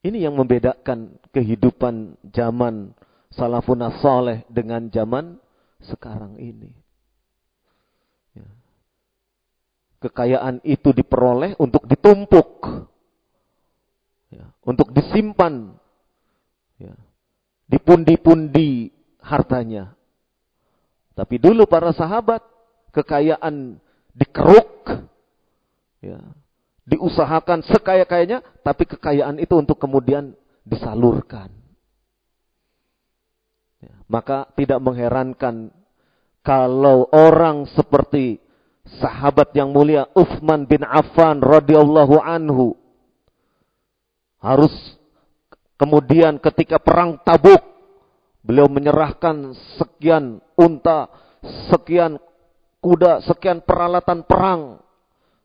Ini yang membedakan kehidupan zaman salafun saleh dengan zaman sekarang ini. kekayaan itu diperoleh untuk ditumpuk, ya, untuk disimpan, ya, di pundi-pundi hartanya. Tapi dulu para sahabat kekayaan dikeruk, ya, diusahakan sekaya-kayanya, tapi kekayaan itu untuk kemudian disalurkan. Ya, maka tidak mengherankan kalau orang seperti sahabat yang mulia Uthman bin Affan radhiyallahu anhu harus kemudian ketika perang Tabuk beliau menyerahkan sekian unta, sekian kuda, sekian peralatan perang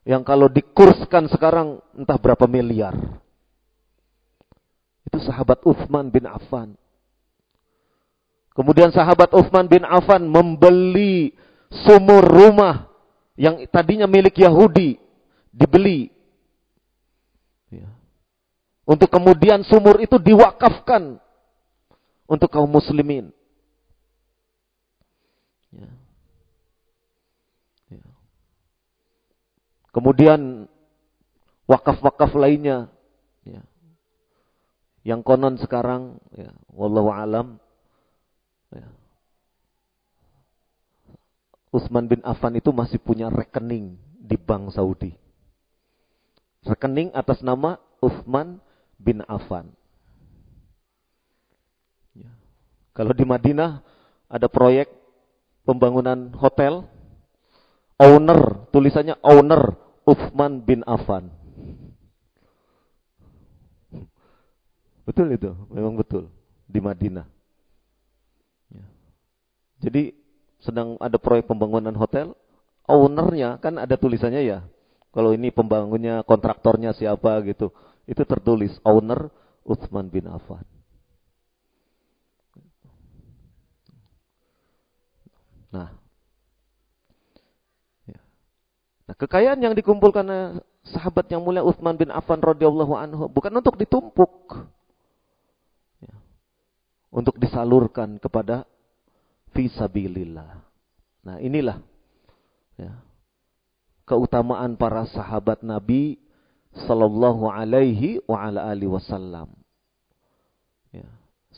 yang kalau dikurskan sekarang entah berapa miliar. Itu sahabat Uthman bin Affan. Kemudian sahabat Uthman bin Affan membeli sumur rumah yang tadinya milik Yahudi dibeli. Untuk kemudian sumur itu diwakafkan untuk kaum muslimin. Ya. Ya. Kemudian wakaf-wakaf lainnya ya. yang konon sekarang ya wallahu alam ya, Utsman bin Affan itu masih punya rekening di Bank Saudi. Rekening atas nama Utsman bin Affan. Ya. Kalau di Madinah ada proyek pembangunan hotel, owner, tulisannya owner Uthman bin Affan. Betul itu, memang betul di Madinah. Ya. Jadi sedang ada proyek pembangunan hotel, ownernya kan ada tulisannya ya. Kalau ini pembangunnya, kontraktornya siapa gitu. Itu tertulis owner Uthman bin Affan. Nah, ya. nah kekayaan yang dikumpulkan sahabat yang mulia Uthman bin Affan radhiyallahu anhu bukan untuk ditumpuk, ya. untuk disalurkan kepada fisabilillah. Nah inilah ya, keutamaan para sahabat Nabi Sallallahu Alaihi wa ala alihi Wasallam. Ya.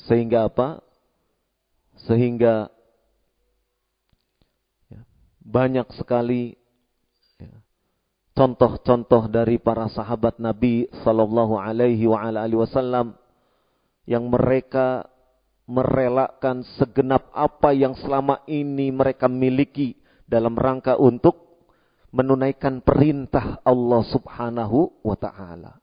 Sehingga apa? Sehingga banyak sekali ya, contoh-contoh dari para sahabat Nabi Sallallahu Alaihi Wasallam yang mereka merelakan segenap apa yang selama ini mereka miliki dalam rangka untuk menunaikan perintah Allah Subhanahu wa taala.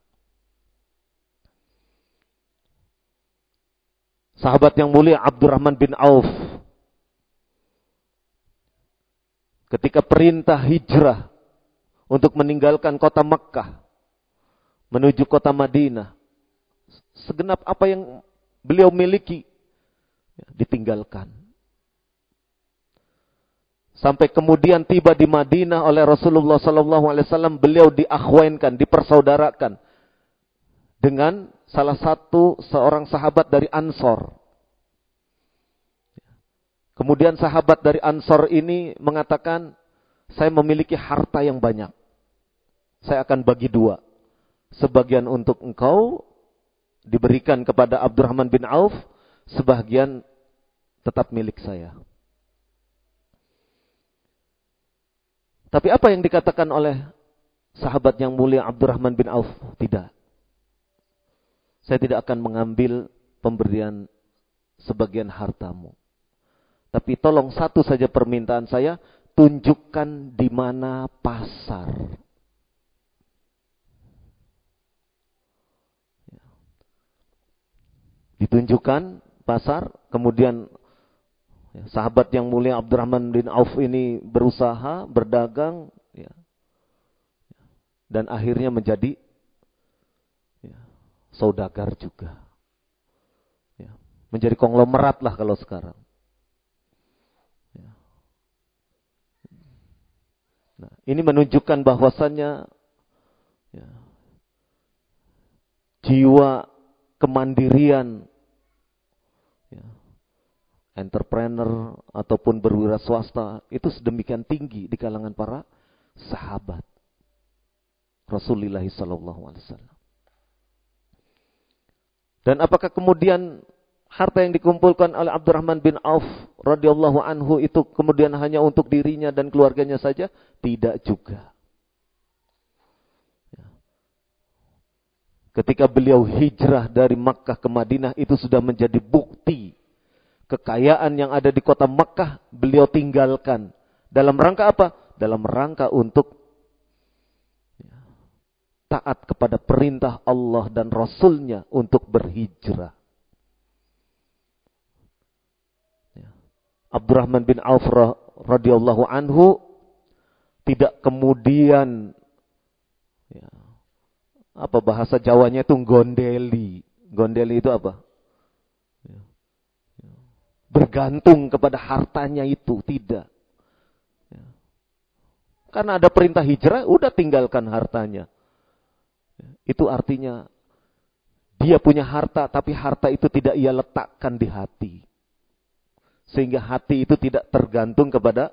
Sahabat yang mulia Abdurrahman bin Auf ketika perintah hijrah untuk meninggalkan kota Mekkah menuju kota Madinah, segenap apa yang beliau miliki ditinggalkan. Sampai kemudian tiba di Madinah oleh Rasulullah Sallallahu Alaihi Wasallam, beliau diakhwainkan, dipersaudarakan dengan salah satu seorang sahabat dari Ansor. Kemudian sahabat dari Ansor ini mengatakan, saya memiliki harta yang banyak. Saya akan bagi dua. Sebagian untuk engkau diberikan kepada Abdurrahman bin Auf, sebagian tetap milik saya. Tapi apa yang dikatakan oleh sahabat yang mulia Abdurrahman bin Auf? Tidak. Saya tidak akan mengambil pemberian sebagian hartamu. Tapi tolong satu saja permintaan saya, tunjukkan di mana pasar. Ya. Ditunjukkan pasar, kemudian sahabat yang mulia Abdurrahman bin Auf ini berusaha, berdagang, ya, dan akhirnya menjadi ya, saudagar juga. Ya, menjadi konglomerat lah kalau sekarang. Nah, ini menunjukkan bahwasannya ya, jiwa kemandirian ya, entrepreneur ataupun berwira swasta itu sedemikian tinggi di kalangan para sahabat Rasulullah Sallallahu Alaihi Wasallam. Dan apakah kemudian harta yang dikumpulkan oleh Abdurrahman bin Auf radhiyallahu anhu itu kemudian hanya untuk dirinya dan keluarganya saja? Tidak juga. Ya. Ketika beliau hijrah dari Makkah ke Madinah itu sudah menjadi bukti kekayaan yang ada di kota Makkah beliau tinggalkan. Dalam rangka apa? Dalam rangka untuk ya, taat kepada perintah Allah dan Rasulnya untuk berhijrah. Abdurrahman bin Auf radhiyallahu anhu tidak kemudian ya, apa bahasa Jawanya itu gondeli. Gondeli itu apa? Bergantung kepada hartanya itu tidak. Ya. Karena ada perintah hijrah, udah tinggalkan hartanya. Ya, itu artinya dia punya harta, tapi harta itu tidak ia letakkan di hati. Sehingga hati itu tidak tergantung kepada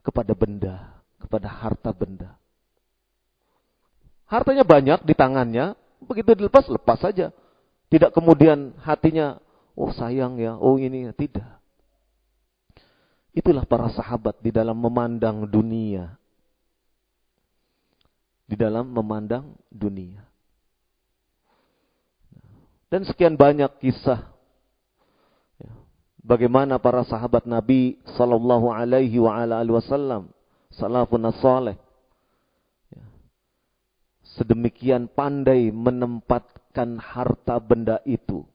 kepada benda, kepada harta benda. Hartanya banyak di tangannya, begitu dilepas, lepas saja. Tidak kemudian hatinya, oh sayang ya, oh ini, tidak. Itulah para sahabat di dalam memandang dunia. Di dalam memandang dunia. Dan sekian banyak kisah bagaimana para sahabat Nabi sallallahu alaihi wasallam salafun saleh ya. sedemikian pandai menempatkan harta benda itu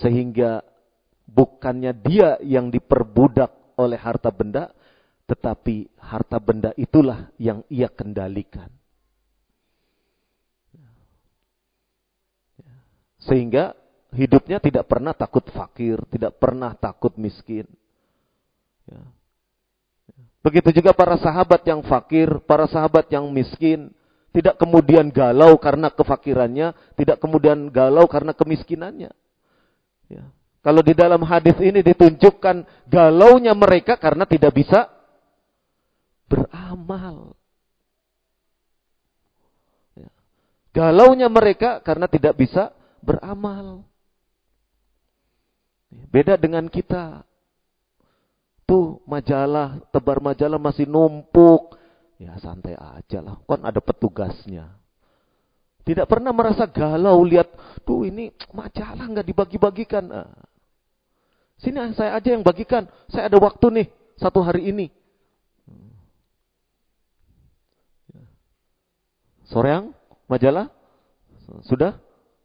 sehingga bukannya dia yang diperbudak oleh harta benda tetapi harta benda itulah yang ia kendalikan sehingga hidupnya tidak pernah takut fakir, tidak pernah takut miskin. Begitu juga para sahabat yang fakir, para sahabat yang miskin, tidak kemudian galau karena kefakirannya, tidak kemudian galau karena kemiskinannya. Ya. Kalau di dalam hadis ini ditunjukkan galaunya mereka karena tidak bisa beramal. Ya. Galaunya mereka karena tidak bisa beramal. Beda dengan kita. Tuh majalah, tebar majalah masih numpuk. Ya santai aja lah, kan ada petugasnya. Tidak pernah merasa galau lihat, tuh ini majalah nggak dibagi-bagikan. Nah, sini saya aja yang bagikan, saya ada waktu nih, satu hari ini. Soreang, majalah? Sudah?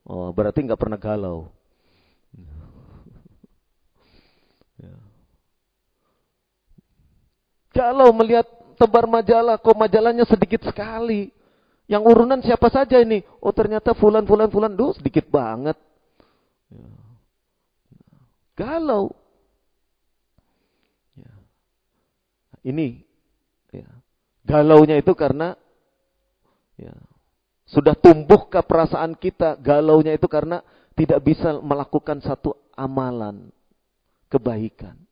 Oh, berarti nggak pernah galau. Kalau melihat tebar majalah, kok majalahnya sedikit sekali. Yang urunan siapa saja ini? Oh ternyata fulan, fulan, fulan. Duh sedikit banget. Ya. Galau. Ya. Ini. Ya. Galaunya itu karena ya, sudah tumbuh perasaan kita. Galaunya itu karena tidak bisa melakukan satu amalan kebaikan.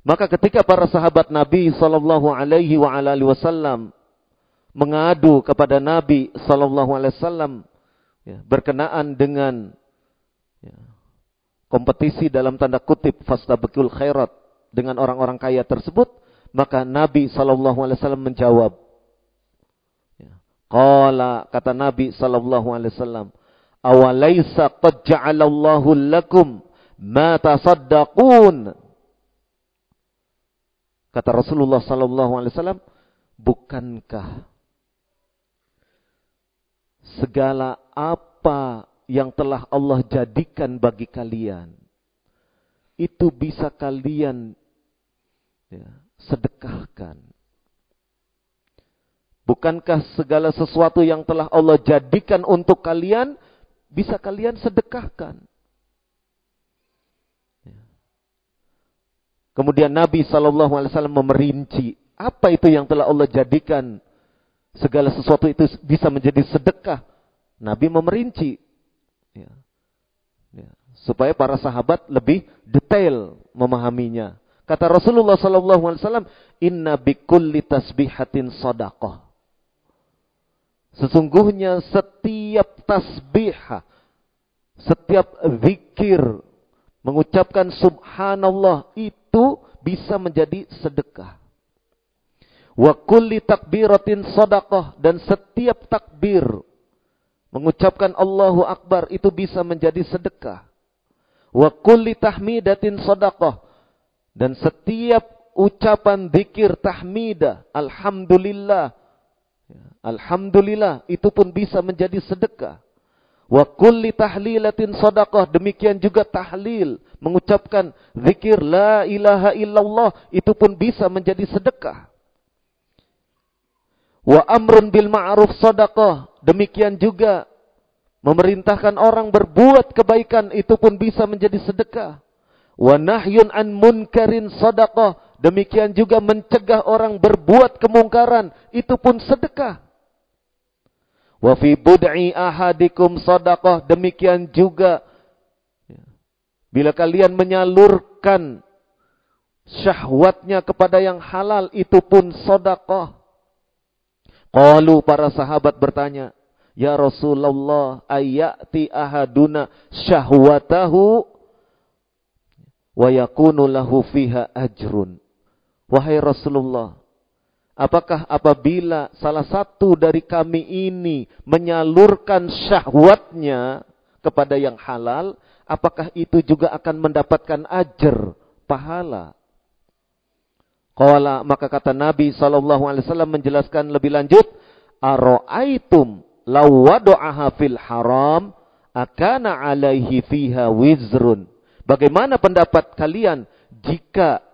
Maka ketika para sahabat Nabi sallallahu alaihi wasallam mengadu kepada Nabi sallallahu alaihi wasallam ya, berkenaan dengan ya, kompetisi dalam tanda kutip fastabqul khairat dengan orang-orang kaya tersebut, maka Nabi sallallahu alaihi wasallam menjawab ya, Qala kata Nabi sallallahu alaihi wasallam, "Awalaysa qad ja'alallahu lakum ma tasaddaqun?" Kata Rasulullah sallallahu alaihi wasallam, bukankah segala apa yang telah Allah jadikan bagi kalian itu bisa kalian ya, sedekahkan. Bukankah segala sesuatu yang telah Allah jadikan untuk kalian bisa kalian sedekahkan? Kemudian Nabi Wasallam memerinci apa itu yang telah Allah jadikan segala sesuatu itu bisa menjadi sedekah. Nabi memerinci, ya. Ya. supaya para sahabat lebih detail memahaminya. Kata Rasulullah Shallallahu Alaihi Wasallam, Inna bikulli tasbihatin sodakoh. Sesungguhnya setiap tasbih, setiap zikir, mengucapkan subhanallah itu bisa menjadi sedekah. Wa kulli takbiratin sadaqah dan setiap takbir mengucapkan Allahu Akbar itu bisa menjadi sedekah. Wa kulli tahmidatin sadaqah dan setiap ucapan zikir tahmidah alhamdulillah alhamdulillah itu pun bisa menjadi sedekah. Wa kulli tahlilatin sadaqah. Demikian juga tahlil. Mengucapkan zikir la ilaha illallah. Itu pun bisa menjadi sedekah. Wa amrun bil ma'ruf sadaqah. Demikian juga memerintahkan orang berbuat kebaikan. Itu pun bisa menjadi sedekah. Wa nahyun an munkarin sadaqah. Demikian juga mencegah orang berbuat kemungkaran. Itu pun sedekah. Wa fi bud'i ahadikum sadaqah. Demikian juga bila kalian menyalurkan syahwatnya kepada yang halal itu pun sedekah. Qalu para sahabat bertanya, "Ya Rasulullah, ayati ahaduna syahwatahu wa yakunu lahu fiha ajrun?" Wahai Rasulullah, Apakah apabila salah satu dari kami ini menyalurkan syahwatnya kepada yang halal, apakah itu juga akan mendapatkan ajar, pahala? Qala maka kata Nabi sallallahu alaihi wasallam menjelaskan lebih lanjut, "Ara'aitum law wada'aha fil haram akana alaihi fiha wizrun." Bagaimana pendapat kalian jika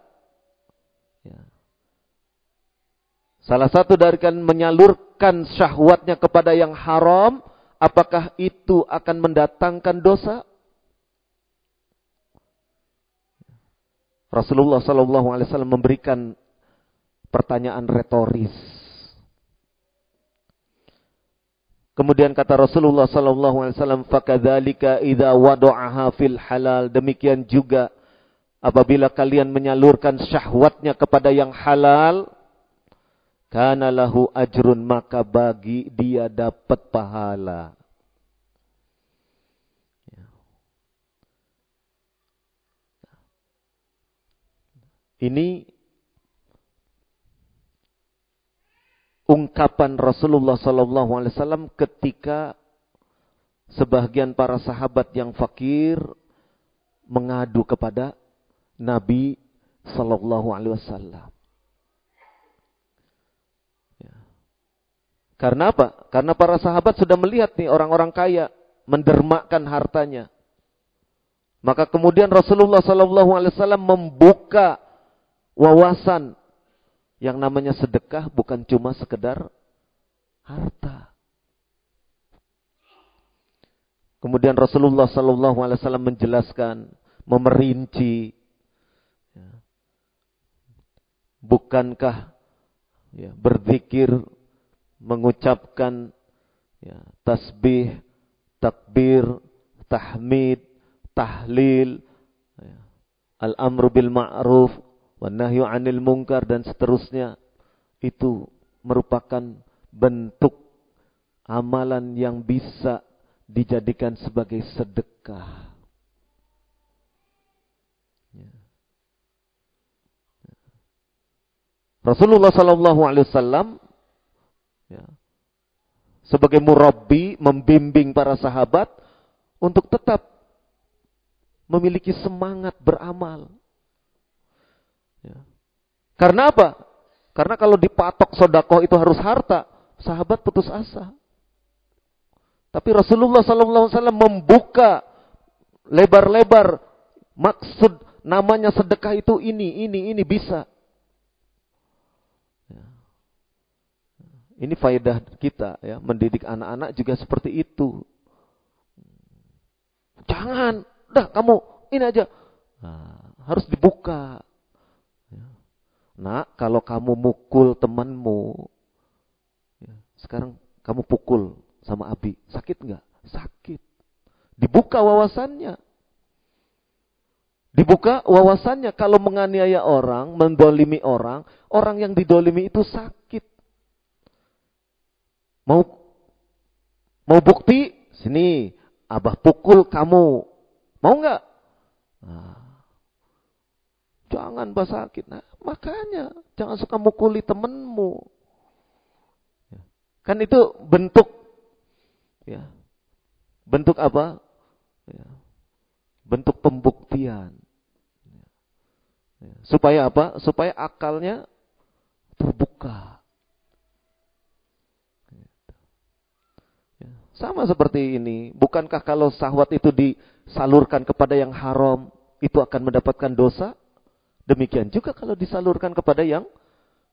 salah satu dari kalian menyalurkan syahwatnya kepada yang haram, apakah itu akan mendatangkan dosa? Rasulullah Sallallahu Alaihi Wasallam memberikan pertanyaan retoris. Kemudian kata Rasulullah Sallallahu Alaihi Wasallam, "Fakadzalika idza wada'aha fil halal." Demikian juga apabila kalian menyalurkan syahwatnya kepada yang halal, karena lahu ajrun maka bagi dia dapat pahala. Ini ungkapan Rasulullah sallallahu alaihi wasallam ketika sebagian para sahabat yang fakir mengadu kepada Nabi sallallahu alaihi wasallam. Karena apa? Karena para sahabat sudah melihat nih orang-orang kaya mendermakan hartanya. Maka kemudian Rasulullah sallallahu alaihi wasallam membuka wawasan yang namanya sedekah bukan cuma sekedar harta. Kemudian Rasulullah Sallallahu Alaihi Wasallam menjelaskan, memerinci, ya, bukankah ya, berzikir, mengucapkan ya, tasbih, takbir, tahmid, tahlil, ya, al-amru bil ma'ruf, wanahyu anil mungkar dan seterusnya itu merupakan bentuk amalan yang bisa dijadikan sebagai sedekah. Ya. Rasulullah Sallallahu Alaihi Wasallam ya, sebagai murabbi membimbing para sahabat untuk tetap memiliki semangat beramal. Ya. Karena apa? Karena kalau dipatok sodakoh itu harus harta, sahabat putus asa. Tapi Rasulullah SAW membuka lebar-lebar maksud namanya sedekah itu ini, ini, ini bisa. Ini faedah kita ya, mendidik anak-anak juga seperti itu. Jangan, dah kamu ini aja. Nah, harus dibuka. Nak, kalau kamu mukul temanmu, ya, sekarang kamu pukul sama Abi, sakit nggak? Sakit. Dibuka wawasannya. Dibuka wawasannya kalau menganiaya orang, mendolimi orang, orang yang didolimi itu sakit. Mau mau bukti? Sini, abah pukul kamu. Mau nggak? Nah, Jangan bah sakit. Nah, makanya jangan suka mukuli temenmu. Ya. Kan itu bentuk ya. Bentuk apa? Ya. Bentuk pembuktian. Ya. Supaya apa? Supaya akalnya terbuka. Ya. Sama seperti ini. Bukankah kalau sahwat itu disalurkan kepada yang haram, itu akan mendapatkan dosa? Demikian juga kalau disalurkan kepada yang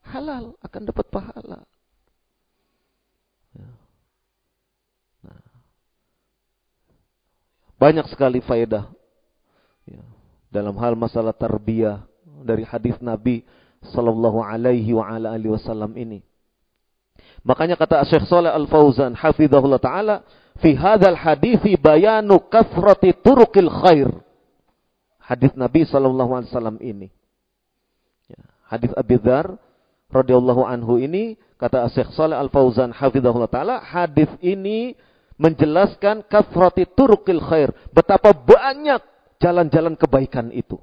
halal akan dapat pahala. Ya. Nah. Banyak sekali faedah ya. dalam hal masalah tarbiyah dari hadis Nabi Sallallahu Alaihi wa ala alihi Wasallam ini. Makanya kata Syekh Saleh Al Fauzan, hafizahullah taala, fi hadzal hadithi bayanu kathrati turuqil khair. Hadis Nabi Sallallahu Alaihi Wasallam ini. Hadis Abi Dzar radhiyallahu anhu ini kata Syekh Saleh Al Fauzan hafizahullah taala hadis ini menjelaskan kafrati turukil khair. Betapa banyak jalan-jalan kebaikan itu.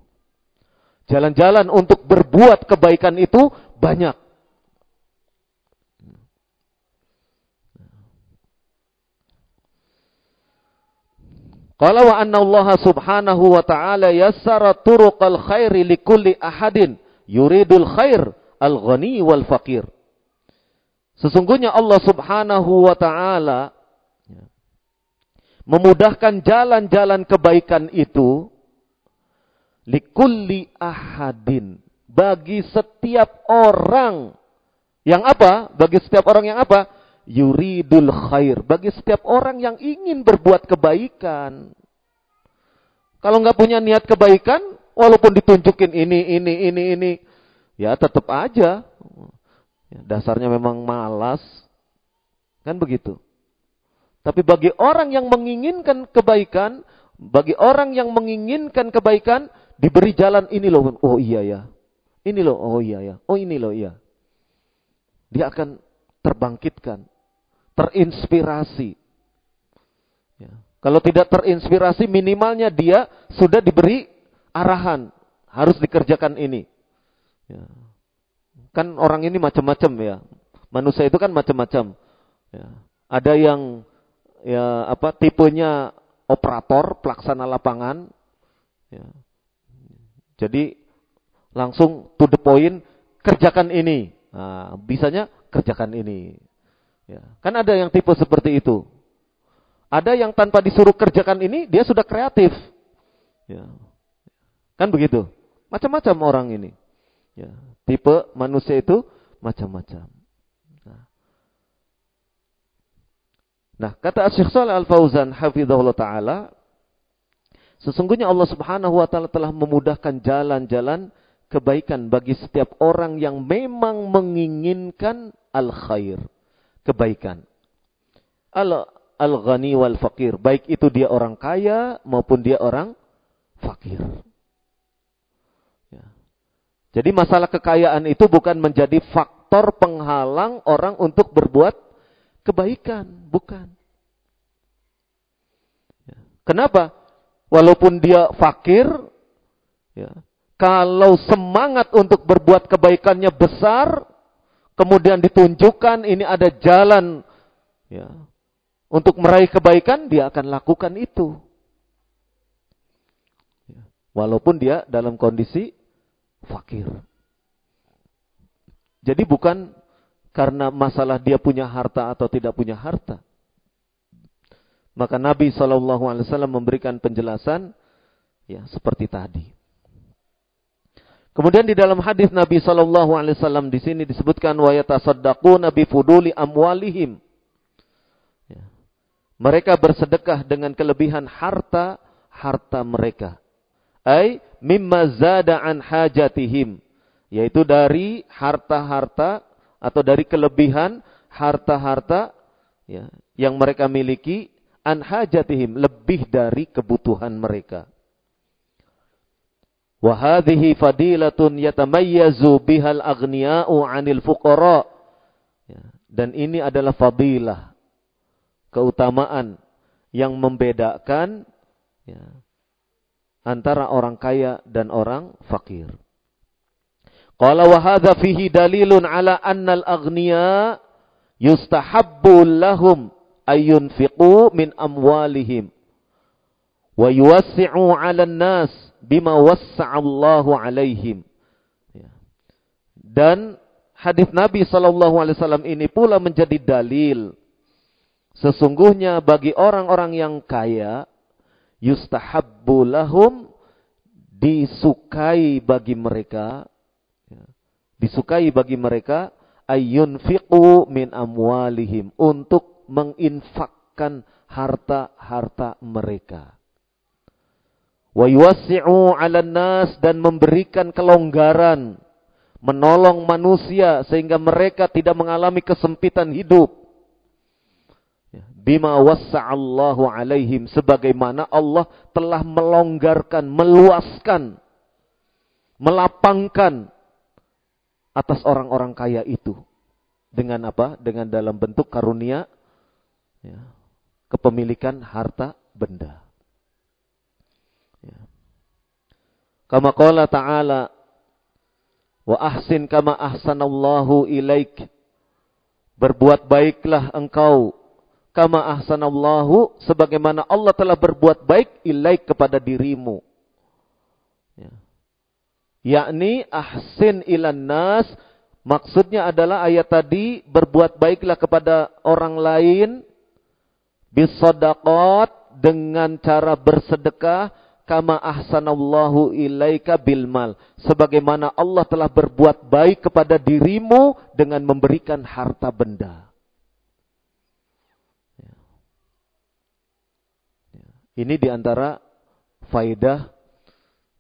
Jalan-jalan untuk berbuat kebaikan itu banyak Qala wa anna Allah subhanahu wa ta'ala yassara turuqal khairi likulli ahadin yuridul khair al-ghani wal faqir. Sesungguhnya Allah subhanahu wa ta'ala memudahkan jalan-jalan kebaikan itu likulli ahadin bagi setiap orang yang apa? Bagi setiap orang yang apa? Yuridul khair. Bagi setiap orang yang ingin berbuat kebaikan. Kalau nggak punya niat kebaikan, walaupun ditunjukin ini, ini, ini, ini, ya tetap aja. Ya, dasarnya memang malas. Kan begitu. Tapi bagi orang yang menginginkan kebaikan, bagi orang yang menginginkan kebaikan, diberi jalan ini loh. Oh iya ya. Ini loh, oh iya ya. Oh ini loh iya. Dia akan terbangkitkan terinspirasi. Ya. Kalau tidak terinspirasi, minimalnya dia sudah diberi arahan. Harus dikerjakan ini. Ya. Kan orang ini macam-macam ya. Manusia itu kan macam-macam. Ya. Ada yang ya apa tipenya operator, pelaksana lapangan. Ya. Jadi langsung to the point, kerjakan ini. Nah, bisanya kerjakan ini. Ya. Kan ada yang tipe seperti itu. Ada yang tanpa disuruh kerjakan ini, dia sudah kreatif. Ya. Kan begitu. Macam-macam orang ini. Ya. Tipe manusia itu macam-macam. Nah. nah, kata Syekh Shalih Al-Fauzan hafizahullah taala, sesungguhnya Allah Subhanahu wa taala telah memudahkan jalan-jalan kebaikan bagi setiap orang yang memang menginginkan al-khair kebaikan. Al al-ghani wal fakir, baik itu dia orang kaya maupun dia orang fakir. Ya. Jadi masalah kekayaan itu bukan menjadi faktor penghalang orang untuk berbuat kebaikan, bukan. Ya. Kenapa? Walaupun dia fakir, ya, kalau semangat untuk berbuat kebaikannya besar, kemudian ditunjukkan ini ada jalan ya, untuk meraih kebaikan, dia akan lakukan itu. Ya, walaupun dia dalam kondisi fakir. Jadi bukan karena masalah dia punya harta atau tidak punya harta. Maka Nabi SAW memberikan penjelasan ya seperti tadi. Kemudian di dalam hadis Nabi Shallallahu Alaihi Wasallam di sini disebutkan wa yatasaddaquna Nabi fuduli amwalihim. Ya. Mereka bersedekah dengan kelebihan harta harta mereka. Ay mimma zada an hajatihim. Yaitu dari harta-harta atau dari kelebihan harta-harta ya, yang mereka miliki an hajatihim lebih dari kebutuhan mereka. Wahadhihi fadilatun yatamayyazu bihal aghniya'u 'anil fuqara. Dan ini adalah fadilah, keutamaan yang membedakan ya, antara orang kaya dan orang fakir. Qala wa hadha fihi dalilun ala anna al-aghniya yustahabbu lahum ayyunfiqu min amwalihim wa yuwassi'u 'ala an-nas bima wassa'allahu alaihim. Ya. Dan hadis Nabi wasallam ini pula menjadi dalil sesungguhnya bagi orang-orang yang kaya yustahabbu lahum disukai bagi mereka ya, disukai bagi mereka ayyunfiqu min amwalihim untuk menginfakkan harta-harta mereka wa yuwassi'u 'alan nas dan memberikan kelonggaran menolong manusia sehingga mereka tidak mengalami kesempitan hidup. Ya, bima wassa'allahu alaihim sebagaimana Allah telah melonggarkan meluaskan melapangkan atas orang-orang kaya itu. Dengan apa? Dengan dalam bentuk karunia ya, kepemilikan harta benda Ya. Kama qala ta'ala wa ahsin kama ahsanallahu ilaik. Berbuat baiklah engkau kama ahsanallahu sebagaimana Allah telah berbuat baik ilaik kepada dirimu. Ya. Yakni ahsin ilan nas maksudnya adalah ayat tadi berbuat baiklah kepada orang lain bisadaqat dengan cara bersedekah kama ahsanallahu ilaika bil mal sebagaimana Allah telah berbuat baik kepada dirimu dengan memberikan harta benda. Ya. Ya. Ini di antara faidah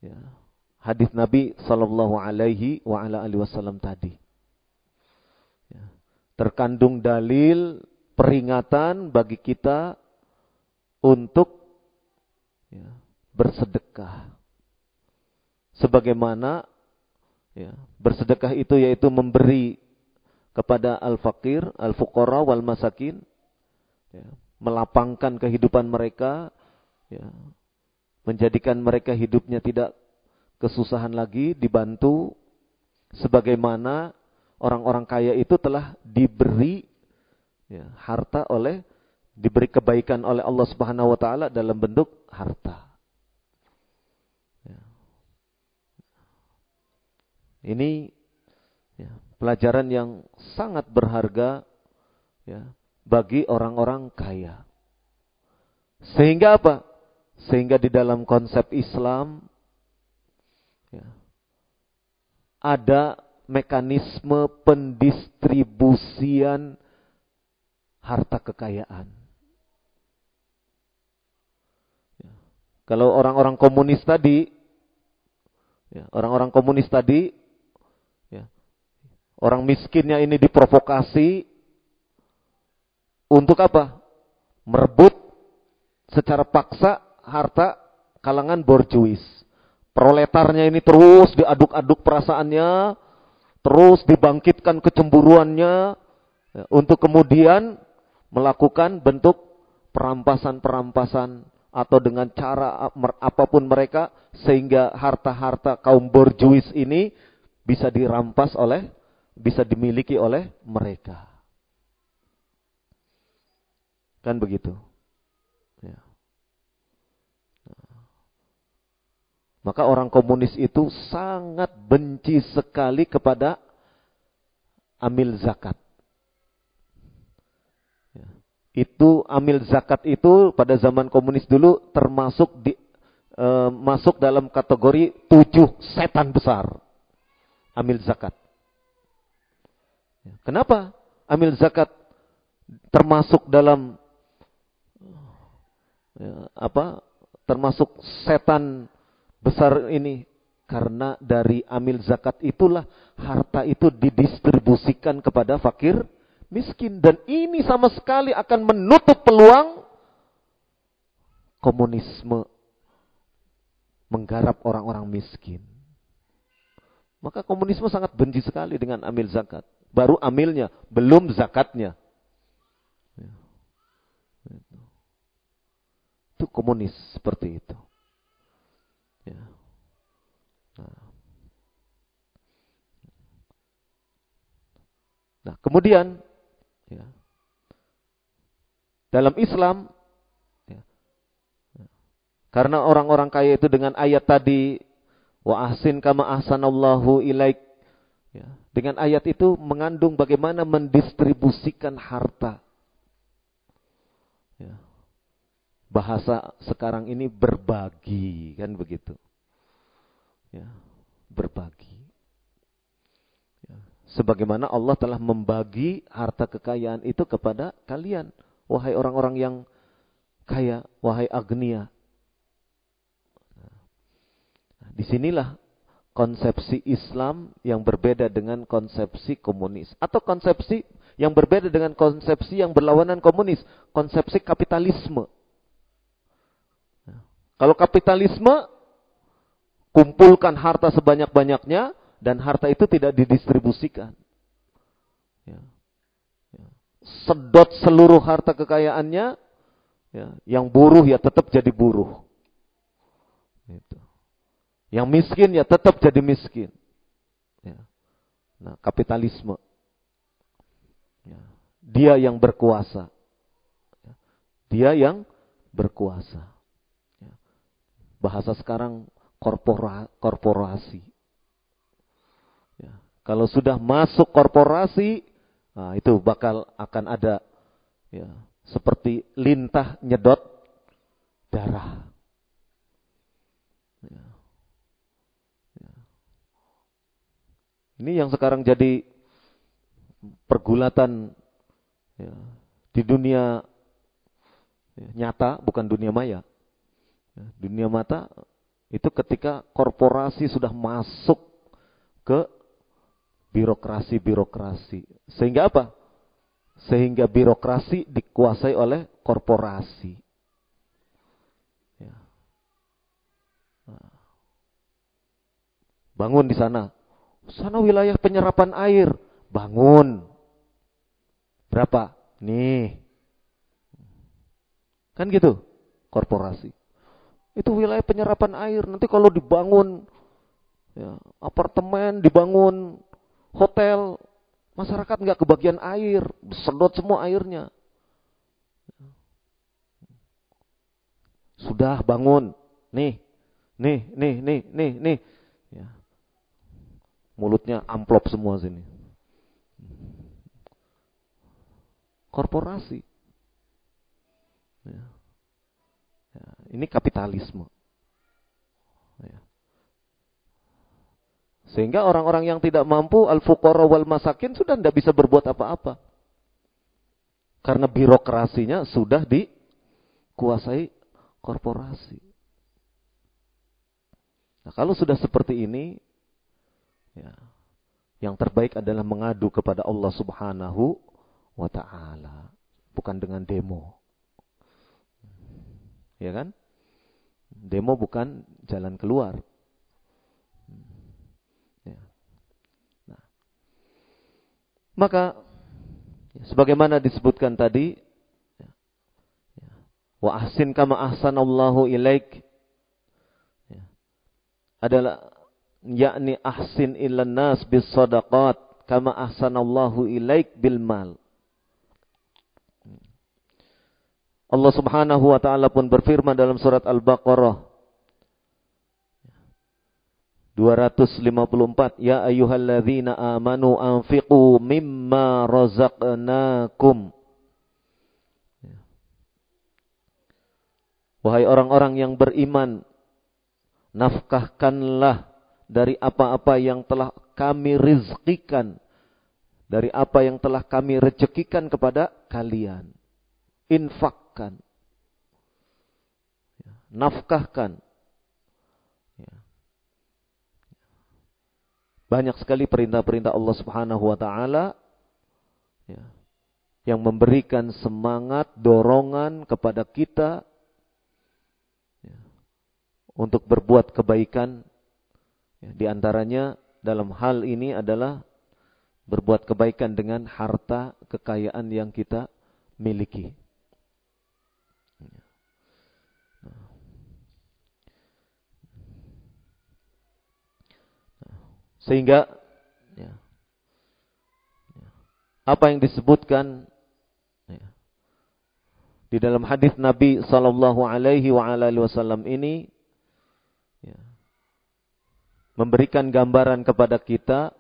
ya, hadis Nabi Sallallahu Alaihi wa ala alihi Wasallam tadi. Ya. Terkandung dalil peringatan bagi kita untuk ya, bersedekah. Sebagaimana ya, bersedekah itu yaitu memberi kepada al-fakir, al-fuqara wal masakin, ya, melapangkan kehidupan mereka, ya, menjadikan mereka hidupnya tidak kesusahan lagi, dibantu, sebagaimana orang-orang kaya itu telah diberi ya, harta oleh diberi kebaikan oleh Allah Subhanahu wa taala dalam bentuk harta. Ini ya, pelajaran yang sangat berharga ya, bagi orang-orang kaya. Sehingga apa? Sehingga di dalam konsep Islam ya, ada mekanisme pendistribusian harta kekayaan. Ya. Kalau orang-orang komunis tadi, ya, orang-orang komunis tadi Orang miskinnya ini diprovokasi untuk apa? Merebut secara paksa harta kalangan borjuis. Proletarnya ini terus diaduk-aduk perasaannya, terus dibangkitkan kecemburuannya ya, untuk kemudian melakukan bentuk perampasan-perampasan atau dengan cara apa pun mereka sehingga harta-harta kaum borjuis ini bisa dirampas oleh bisa dimiliki oleh mereka. Kan begitu. Ya. Maka orang komunis itu sangat benci sekali kepada amil zakat. Ya. Itu amil zakat itu pada zaman komunis dulu termasuk di e, masuk dalam kategori tujuh setan besar. Amil zakat. Ya, kenapa amil zakat termasuk dalam ya, apa? Termasuk setan besar ini karena dari amil zakat itulah harta itu didistribusikan kepada fakir miskin dan ini sama sekali akan menutup peluang komunisme menggarap orang-orang miskin. Maka komunisme sangat benci sekali dengan amil zakat baru amilnya, belum zakatnya. Ya. Itu komunis seperti itu. Ya. Nah. nah, kemudian ya, dalam Islam, ya, karena orang-orang kaya itu dengan ayat tadi, wa ahsin kama ahsanallahu ilaik Ya, dengan ayat itu mengandung bagaimana mendistribusikan harta. Ya. Bahasa sekarang ini berbagi, kan begitu. Ya, berbagi. Ya. Sebagaimana Allah telah membagi harta kekayaan itu kepada kalian. Wahai orang-orang yang kaya, wahai agnia. Nah, di sinilah konsepsi Islam yang berbeda dengan konsepsi komunis atau konsepsi yang berbeda dengan konsepsi yang berlawanan komunis, konsepsi kapitalisme. Kalau kapitalisme kumpulkan harta sebanyak-banyaknya dan harta itu tidak didistribusikan. Ya. Ya. Sedot seluruh harta kekayaannya, ya. yang buruh ya tetap jadi buruh. Gitu. Yang miskin ya tetap jadi miskin. Ya. Nah, kapitalisme. Ya. Dia yang berkuasa. Ya. Dia yang berkuasa. Ya. Bahasa sekarang korpora, korporasi. Ya. Kalau sudah masuk korporasi, nah itu bakal akan ada ya, seperti lintah nyedot darah. Ya. Ya. Ini yang sekarang jadi pergulatan ya, di dunia ya, nyata, bukan dunia maya. Ya, dunia mata itu ketika korporasi sudah masuk ke birokrasi-birokrasi. Sehingga apa? Sehingga birokrasi dikuasai oleh korporasi. Ya. Nah. Bangun di sana. Sana wilayah penyerapan air. Bangun. Berapa? Nih. Kan gitu, korporasi. Itu wilayah penyerapan air. Nanti kalau dibangun ya, apartemen, dibangun hotel, masyarakat nggak kebagian air, sedot semua airnya. Sudah bangun, nih, nih, nih, nih, nih, nih. Ya. Mulutnya amplop semua sini. Korporasi. Ya. Ya, ini kapitalisme. Ya. Sehingga orang-orang yang tidak mampu, al-fuqara wal masakin sudah tidak bisa berbuat apa-apa. Karena birokrasinya sudah dikuasai korporasi. Nah, kalau sudah seperti ini, ya, yang terbaik adalah mengadu kepada Allah Subhanahu wa taala, bukan dengan demo. Ya kan? Demo bukan jalan keluar. Ya. Nah. Maka sebagaimana disebutkan tadi ya, ya, wa ahsin kama ahsanallahu ilaik ya, adalah yakni ahsin ilan nas bis sadaqat kama ahsanallahu ilaik bil mal. Allah Subhanahu wa taala pun berfirman dalam surat Al-Baqarah 254 Ya ayyuhalladzina amanu anfiqu mimma razaqnakum. Wahai orang-orang yang beriman nafkahkanlah dari apa-apa yang telah kami rizkikan dari apa yang telah kami rezekikan kepada kalian infakkan, ya, nafkahkan. Ya. Banyak sekali perintah-perintah Allah Subhanahu wa taala ya, yang memberikan semangat, dorongan kepada kita ya, untuk berbuat kebaikan. Ya, di antaranya dalam hal ini adalah berbuat kebaikan dengan harta kekayaan yang kita miliki. Sehingga ya, ya, apa yang disebutkan ya, di dalam hadis Nabi Sallallahu Alaihi Wasallam ini memberikan gambaran kepada kita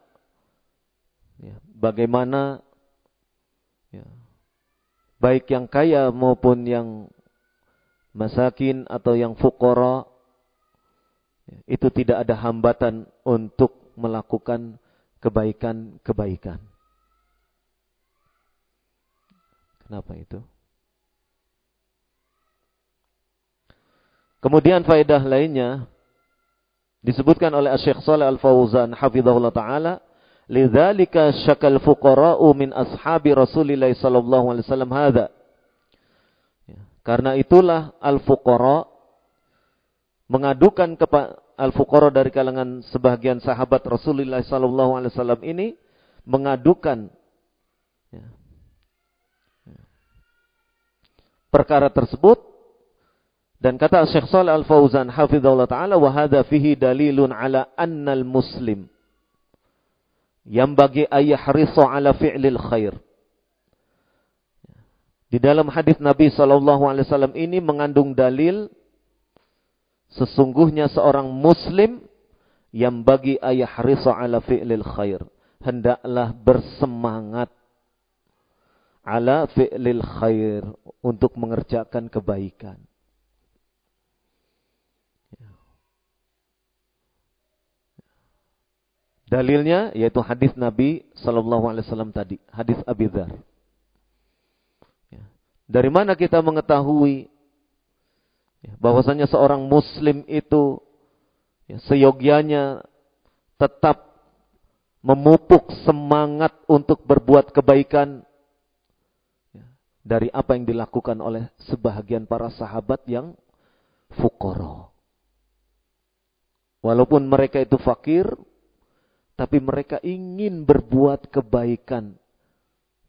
ya, bagaimana ya, baik yang kaya maupun yang masakin atau yang fukara ya, itu tidak ada hambatan untuk melakukan kebaikan-kebaikan. Kenapa itu? Kemudian faedah lainnya disebutkan oleh Syekh Saleh Al-Fauzan hafizahullah taala, "Lidzalika syakal fuqara'u min ashabi Rasulillah sallallahu alaihi wasallam hadza." Ya, karena itulah al-fuqara mengadukan kepada al-fuqara dari kalangan sebagian sahabat Rasulullah sallallahu alaihi wasallam ini mengadukan ya, perkara tersebut dan kata Syekh Shalih Al-Fauzan hafizahullah taala wa hadza fihi dalilun ala annal muslim. Yang bagi ayah riso ala fi'lil khair. Di dalam hadis Nabi Shallallahu Alaihi Wasallam ini mengandung dalil sesungguhnya seorang Muslim yang bagi ayah risa ala fi'lil khair. Hendaklah bersemangat ala fi'lil khair untuk mengerjakan kebaikan. Dalilnya yaitu hadis Nabi Shallallahu Alaihi Wasallam tadi, hadis Abi Dzar. Ya. Dari mana kita mengetahui ya, bahwasanya seorang Muslim itu ya, seyogianya tetap memupuk semangat untuk berbuat kebaikan dari apa yang dilakukan oleh sebahagian para sahabat yang fukoro. Walaupun mereka itu fakir, tapi mereka ingin berbuat kebaikan.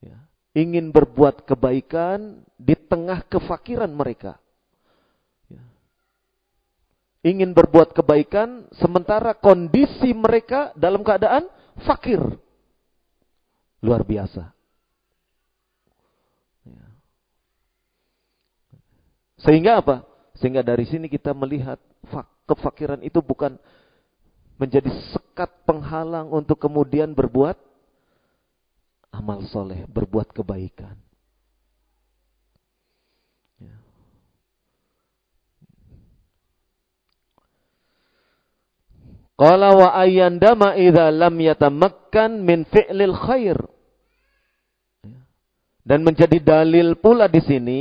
Ya. Ingin berbuat kebaikan di tengah kefakiran mereka. Ya. Ingin berbuat kebaikan sementara kondisi mereka dalam keadaan fakir. Luar biasa. Ya. Sehingga apa? Sehingga dari sini kita melihat kefakiran itu bukan menjadi sekat penghalang untuk kemudian berbuat amal soleh, berbuat kebaikan. Ya. Qala wa ayyandama idza lam yatamakkan min fi'lil khair. Ya. Dan menjadi dalil pula di sini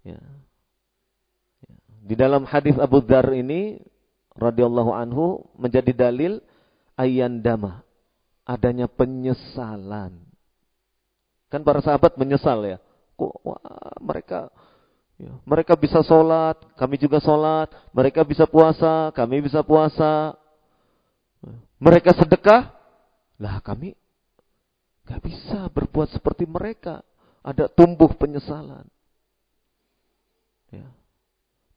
ya. ya. Di dalam hadis Abu Dzar ini radhiyallahu anhu menjadi dalil dama adanya penyesalan. Kan para sahabat menyesal ya. Kok wah, mereka ya, mereka bisa sholat, kami juga sholat. Mereka bisa puasa, kami bisa puasa. Mereka sedekah, lah kami gak bisa berbuat seperti mereka. Ada tumbuh penyesalan.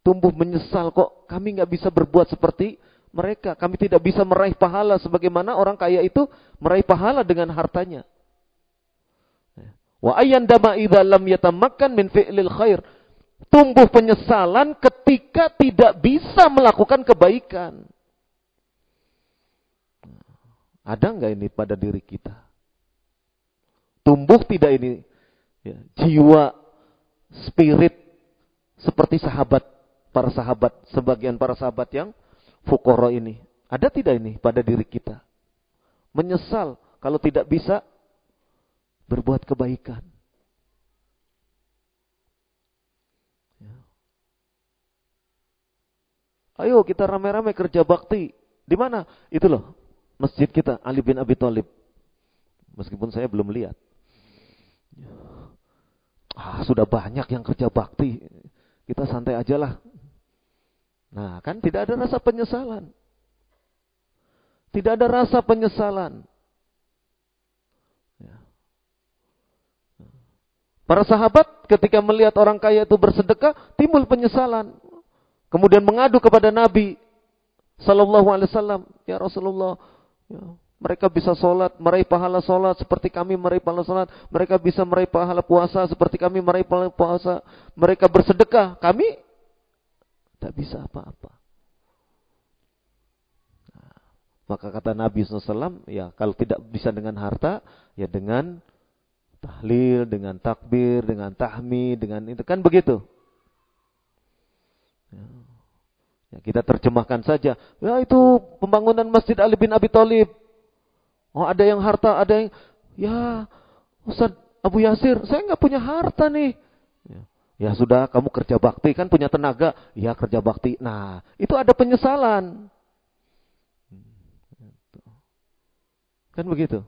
Tumbuh menyesal kok kami nggak bisa berbuat seperti mereka. Kami tidak bisa meraih pahala sebagaimana orang kaya itu meraih pahala dengan hartanya. Wa dama idza lam yatamakkan min fi'lil khair. Tumbuh penyesalan ketika tidak bisa melakukan kebaikan. Ada nggak ini pada diri kita? Tumbuh tidak ini ya, jiwa, spirit seperti sahabat para sahabat, sebagian para sahabat yang fukoro ini. Ada tidak ini pada diri kita? Menyesal kalau tidak bisa berbuat kebaikan. Ya. Ayo kita rame-rame kerja bakti. Di mana? Itu loh, masjid kita Ali bin Abi Thalib. Meskipun saya belum lihat. Ya. Ah, sudah banyak yang kerja bakti. Kita santai aja lah. Nah, kan tidak ada rasa penyesalan. Tidak ada rasa penyesalan. Ya. Para sahabat ketika melihat orang kaya itu bersedekah, timbul penyesalan. Kemudian mengadu kepada Nabi Sallallahu Alaihi Wasallam, ya Rasulullah, ya, mereka bisa sholat, meraih pahala sholat seperti kami meraih pahala sholat. Mereka bisa meraih pahala puasa seperti kami meraih pahala puasa. Mereka bersedekah, kami tak bisa apa-apa. Nah, maka kata Nabi SAW, ya kalau tidak bisa dengan harta, ya dengan tahlil, dengan takbir, dengan tahmi, dengan itu kan begitu. Ya. ya, kita terjemahkan saja. Ya itu pembangunan Masjid Ali bin Abi Thalib. Oh ada yang harta, ada yang ya Ustaz Abu Yasir, saya nggak punya harta nih. Ya sudah, kamu kerja bakti kan punya tenaga, ya kerja bakti. Nah, itu ada penyesalan. Kan begitu.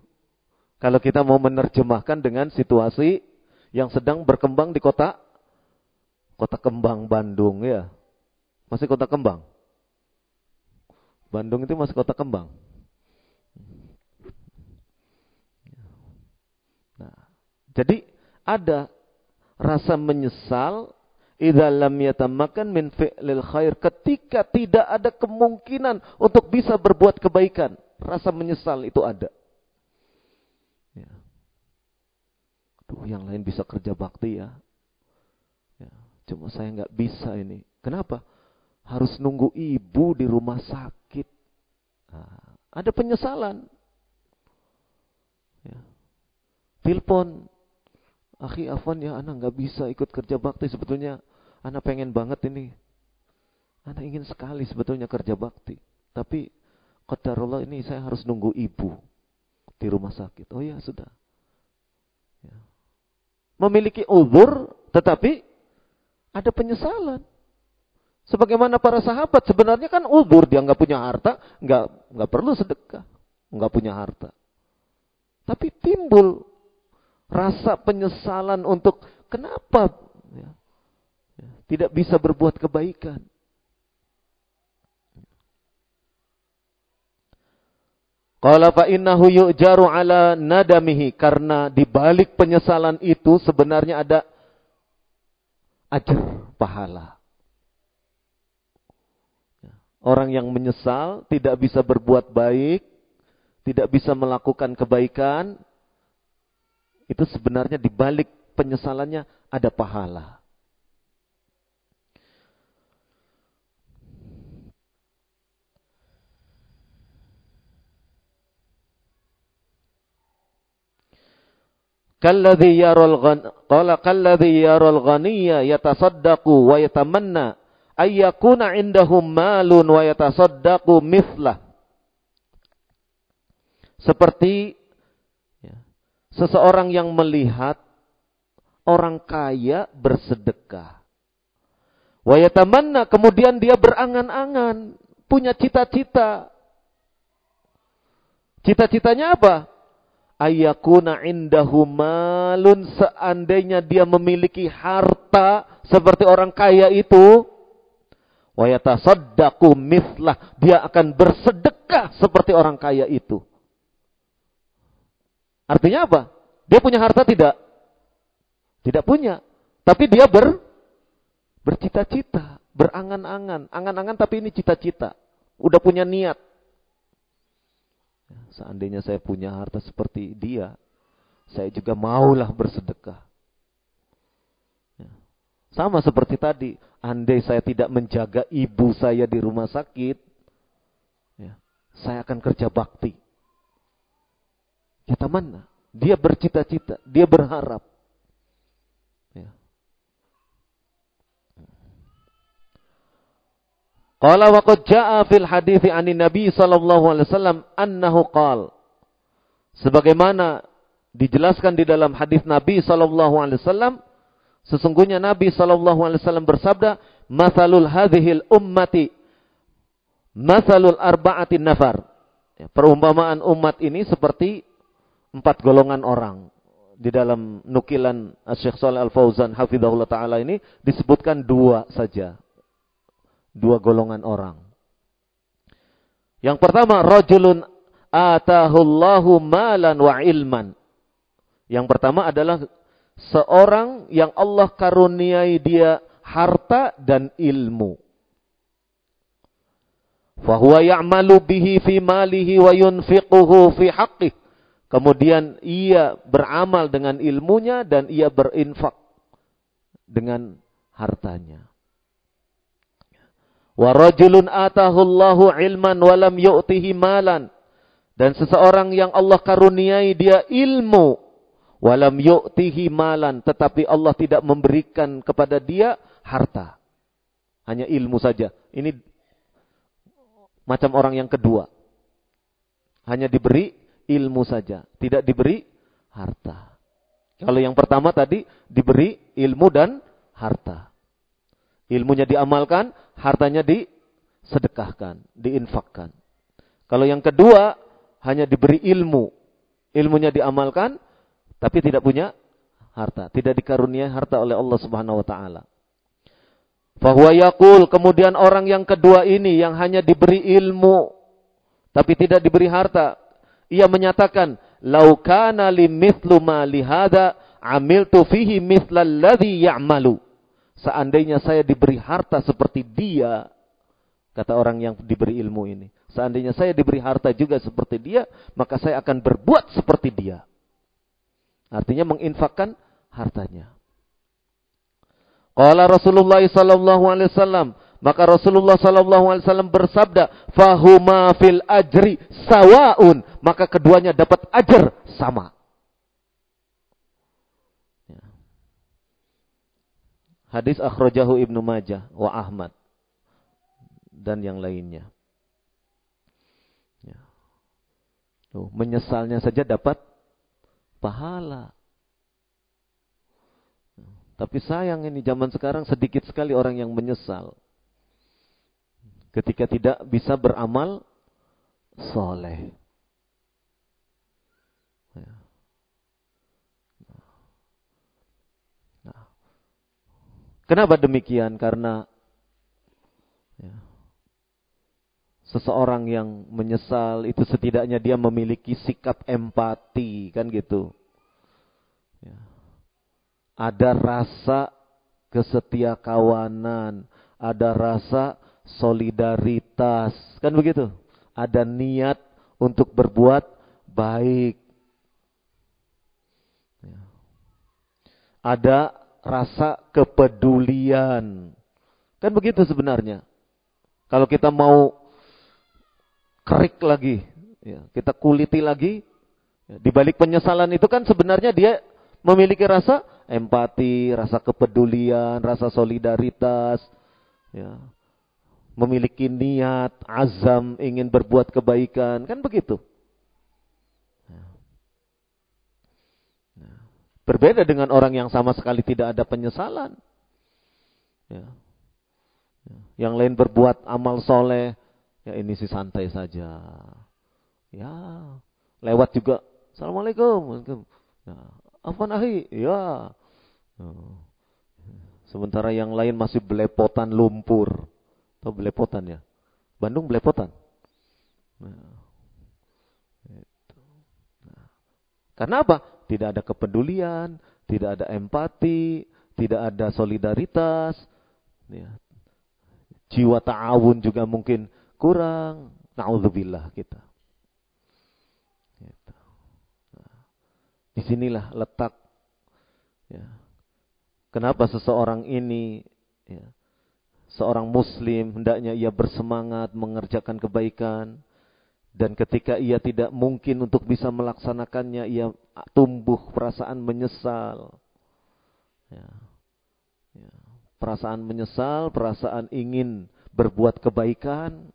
Kalau kita mau menerjemahkan dengan situasi yang sedang berkembang di kota kota Kembang Bandung ya. Masih kota Kembang. Bandung itu masih kota Kembang. Nah, jadi ada rasa menyesal idza lam yatamakan min fi'lil khair ketika tidak ada kemungkinan untuk bisa berbuat kebaikan rasa menyesal itu ada ya. Duh, yang lain bisa kerja bakti ya. ya cuma saya nggak bisa ini. Kenapa? Harus nunggu ibu di rumah sakit. Nah, ada penyesalan. Ya. Telepon, Akhi Afwan ya anak nggak bisa ikut kerja bakti sebetulnya anak pengen banget ini. Anak ingin sekali sebetulnya kerja bakti. Tapi Allah ini saya harus nunggu ibu di rumah sakit. Oh ya sudah. Ya. Memiliki uzur tetapi ada penyesalan. Sebagaimana para sahabat sebenarnya kan uzur dia nggak punya harta, nggak nggak perlu sedekah, nggak punya harta. Tapi timbul rasa penyesalan untuk kenapa ya, ya, tidak bisa berbuat kebaikan. Qala fa innahu yu'jaru ala nadamihi karena di balik penyesalan itu sebenarnya ada ajar pahala. Orang yang menyesal tidak bisa berbuat baik, tidak bisa melakukan kebaikan, itu sebenarnya di balik penyesalannya ada pahala. Kalladhi yaral ghan qala kalladhi yaral ghaniyya yatasaddaqu wa yatamanna ay yakuna indahum malun wa yatasaddaqu mithlah. Seperti seseorang yang melihat orang kaya bersedekah. Wa yatamanna kemudian dia berangan-angan, punya cita-cita. Cita-citanya apa? ayakuna indahu malun seandainya dia memiliki harta seperti orang kaya itu wa yatasaddaqu mithlah dia akan bersedekah seperti orang kaya itu artinya apa dia punya harta tidak tidak punya tapi dia ber bercita-cita berangan-angan angan-angan tapi ini cita-cita udah punya niat Seandainya saya punya harta seperti dia, saya juga maulah bersedekah. Ya. Sama seperti tadi, andai saya tidak menjaga ibu saya di rumah sakit, ya, saya akan kerja bakti. Kita mana? Dia bercita-cita, dia berharap. Qala wa qad jaa fil hadithi anin Nabi sallallahu alaihi wasallam annahu qal. Sebagaimana dijelaskan di dalam hadis Nabi sallallahu alaihi wasallam, sesungguhnya Nabi sallallahu alaihi wasallam bersabda, "Matsalul hadhil ummati matsalul arba'atin nafar." Ya, perumpamaan umat ini seperti empat golongan orang. Di dalam nukilan Syekh Shalih Al-Fauzan hafizahullah taala ini disebutkan dua saja dua golongan orang. Yang pertama, rajulun atahullahu malan wa ilman. Yang pertama adalah seorang yang Allah karuniai dia harta dan ilmu. Fahuwa ya'malu bihi fi malihi wa yunfiquhu fi haqqih. Kemudian ia beramal dengan ilmunya dan ia berinfak dengan hartanya. Wa rajulun atahu Allahu ilman walam yu'tihi malan. Dan seseorang yang Allah karuniai dia ilmu walam yu'tihi malan tetapi Allah tidak memberikan kepada dia harta. Hanya ilmu saja. Ini macam orang yang kedua. Hanya diberi ilmu saja, tidak diberi harta. Kalau yang pertama tadi diberi ilmu dan harta. Ilmunya diamalkan, hartanya disedekahkan, diinfakkan. Kalau yang kedua, hanya diberi ilmu. Ilmunya diamalkan, tapi tidak punya harta. Tidak dikarunia harta oleh Allah subhanahu wa ta'ala. Fahuwa yakul, kemudian orang yang kedua ini yang hanya diberi ilmu, tapi tidak diberi harta. Ia menyatakan, Laukana limithlu ma lihada amiltu fihi mithlal ladhi ya'malu. Seandainya saya diberi harta seperti dia, kata orang yang diberi ilmu ini. Seandainya saya diberi harta juga seperti dia, maka saya akan berbuat seperti dia. Artinya menginfakkan hartanya. Qala Rasulullah sallallahu alaihi wasallam, maka Rasulullah sallallahu alaihi wasallam bersabda, "Fahuma fil ajri sawaun." Maka keduanya dapat ajar sama. Ya. Hadis akhrajahu Ibnu Majah wa Ahmad dan yang lainnya. Ya. Tuh, menyesalnya saja dapat pahala. Tapi sayang ini zaman sekarang sedikit sekali orang yang menyesal. Ketika tidak bisa beramal soleh. Ya. Nah. Kenapa demikian? Karena ya, seseorang yang menyesal itu setidaknya dia memiliki sikap empati, kan gitu. Ya ada rasa kesetia kawanan, ada rasa solidaritas, kan begitu? Ada niat untuk berbuat baik. Ya. Ada rasa kepedulian. Kan begitu sebenarnya. Kalau kita mau kerik lagi, ya, kita kuliti lagi, ya, di balik penyesalan itu kan sebenarnya dia memiliki rasa empati, rasa kepedulian, rasa solidaritas, ya. Memiliki niat, azam, ingin berbuat kebaikan, kan begitu. Ya. Nah, berbeda dengan orang yang sama sekali tidak ada penyesalan. Ya. ya. Yang lain berbuat amal soleh, ya ini sih santai saja. Ya, lewat juga, assalamualaikum. Ya, Afwan ahi, ya. Oh. Sementara yang lain masih belepotan lumpur. Tahu belepotan ya? Bandung belepotan. Nah. Nah. Karena apa? Tidak ada kepedulian, tidak ada empati, tidak ada solidaritas. Ya. Jiwa ta'awun juga mungkin kurang. Na'udzubillah kita. Di sinilah letak ya. Kenapa seseorang ini ya, seorang muslim hendaknya ia bersemangat mengerjakan kebaikan dan ketika ia tidak mungkin untuk bisa melaksanakannya ia tumbuh perasaan menyesal. Ya. Ya. Perasaan menyesal, perasaan ingin berbuat kebaikan.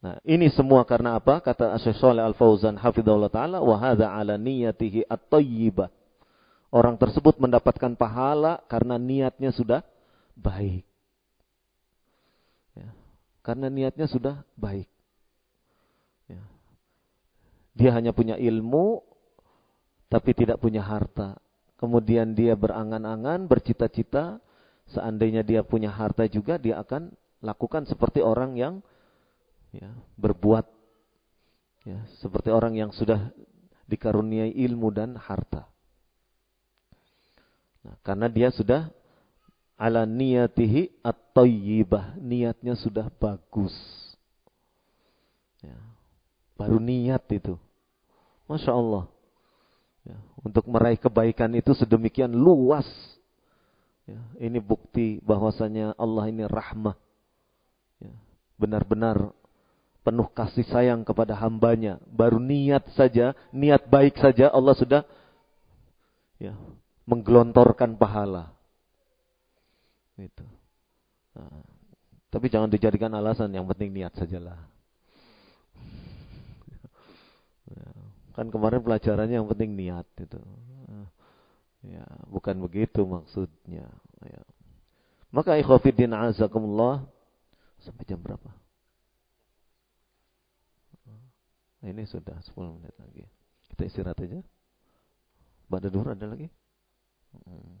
Nah, ini semua karena apa? Kata Syekh Shalih Al-Fauzan hafizahullah taala wa hadza ala niyatihi at-thayyibah. Orang tersebut mendapatkan pahala karena niatnya sudah baik. Ya, karena niatnya sudah baik. Ya. Dia hanya punya ilmu tapi tidak punya harta. Kemudian dia berangan-angan, bercita-cita seandainya dia punya harta juga dia akan lakukan seperti orang yang ya, berbuat ya, seperti orang yang sudah dikaruniai ilmu dan harta. Nah, karena dia sudah ala niyatihi at-tayyibah, niatnya sudah bagus. Ya, baru niat itu. Masya Allah. Ya, untuk meraih kebaikan itu sedemikian luas. Ya, ini bukti bahwasanya Allah ini rahmah. Ya, benar-benar penuh kasih sayang kepada hambanya. Baru niat saja, niat baik saja Allah sudah ya, menggelontorkan pahala. Itu. Nah, tapi jangan dijadikan alasan, yang penting niat sajalah. Ya, kan kemarin pelajarannya yang penting niat itu. Ya, bukan begitu maksudnya. Ya. Maka ikhwafidin azakumullah sampai jam berapa? Ini sudah 10 menit lagi. Kita istirahat aja. Pada duhur ada lagi? Hmm.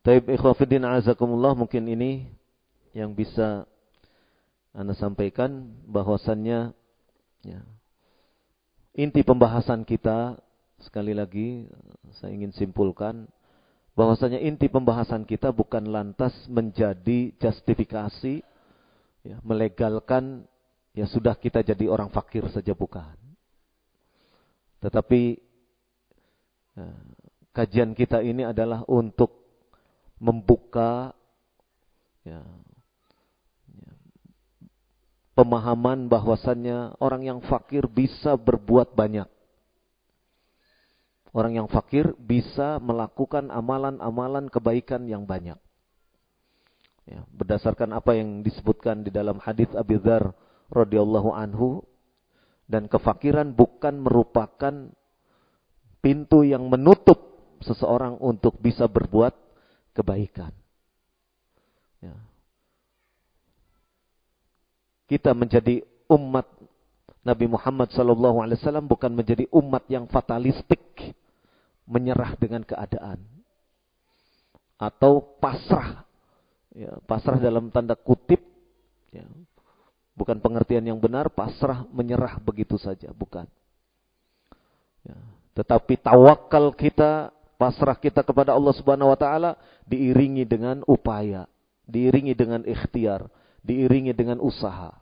Taib ikhwafidin azakumullah mungkin ini yang bisa Anda sampaikan bahwasannya ya, inti pembahasan kita sekali lagi saya ingin simpulkan bahwasanya inti pembahasan kita bukan lantas menjadi justifikasi ya, melegalkan ya sudah kita jadi orang fakir saja bukan. Tetapi ya, kajian kita ini adalah untuk membuka ya, ya, pemahaman bahwasannya orang yang fakir bisa berbuat banyak. Orang yang fakir bisa melakukan amalan-amalan kebaikan yang banyak. Ya, berdasarkan apa yang disebutkan di dalam hadis Abi Dzar radhiyallahu anhu dan kefakiran bukan merupakan pintu yang menutup seseorang untuk bisa berbuat kebaikan. Ya. Kita menjadi umat Nabi Muhammad SAW bukan menjadi umat yang fatalistik, menyerah dengan keadaan, atau pasrah, ya, pasrah dalam tanda kutip, ya, Bukan pengertian yang benar, pasrah, menyerah begitu saja. Bukan. Ya. Tetapi tawakal kita, pasrah kita kepada Allah Subhanahu Wa Taala diiringi dengan upaya, diiringi dengan ikhtiar, diiringi dengan usaha.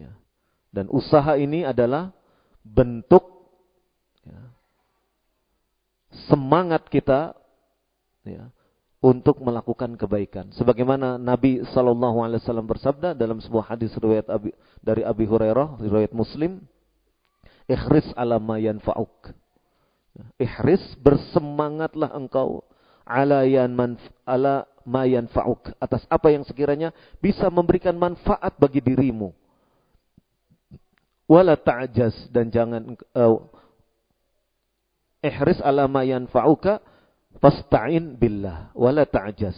Ya. Dan usaha ini adalah bentuk ya, semangat kita ya, untuk melakukan kebaikan. Sebagaimana Nabi Wasallam bersabda dalam sebuah hadis riwayat Abi, dari Abi Hurairah, riwayat Muslim, "Ikhris ala ma yanfa'uk." Ihris bersemangatlah engkau ala yan manf, ala ma yanfa'uk atas apa yang sekiranya bisa memberikan manfaat bagi dirimu. Wala ta'jaz dan jangan uh, ihris ala ma yanfa'uka Fasta'in billah wala ta'jas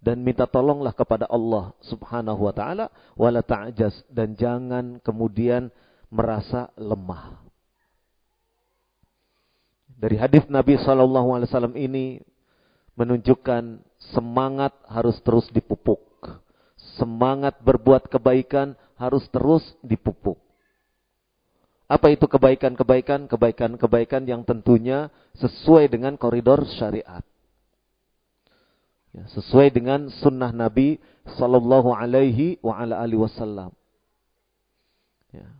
dan minta tolonglah kepada Allah Subhanahu wa taala wala ta'jas dan jangan kemudian merasa lemah. Dari hadis Nabi sallallahu alaihi wasallam ini menunjukkan semangat harus terus dipupuk. Semangat berbuat kebaikan harus terus dipupuk. Apa itu kebaikan-kebaikan? Kebaikan-kebaikan yang tentunya sesuai dengan koridor syariat. Ya, sesuai dengan sunnah Nabi Sallallahu Alaihi wa ala alihi Wasallam. Ya.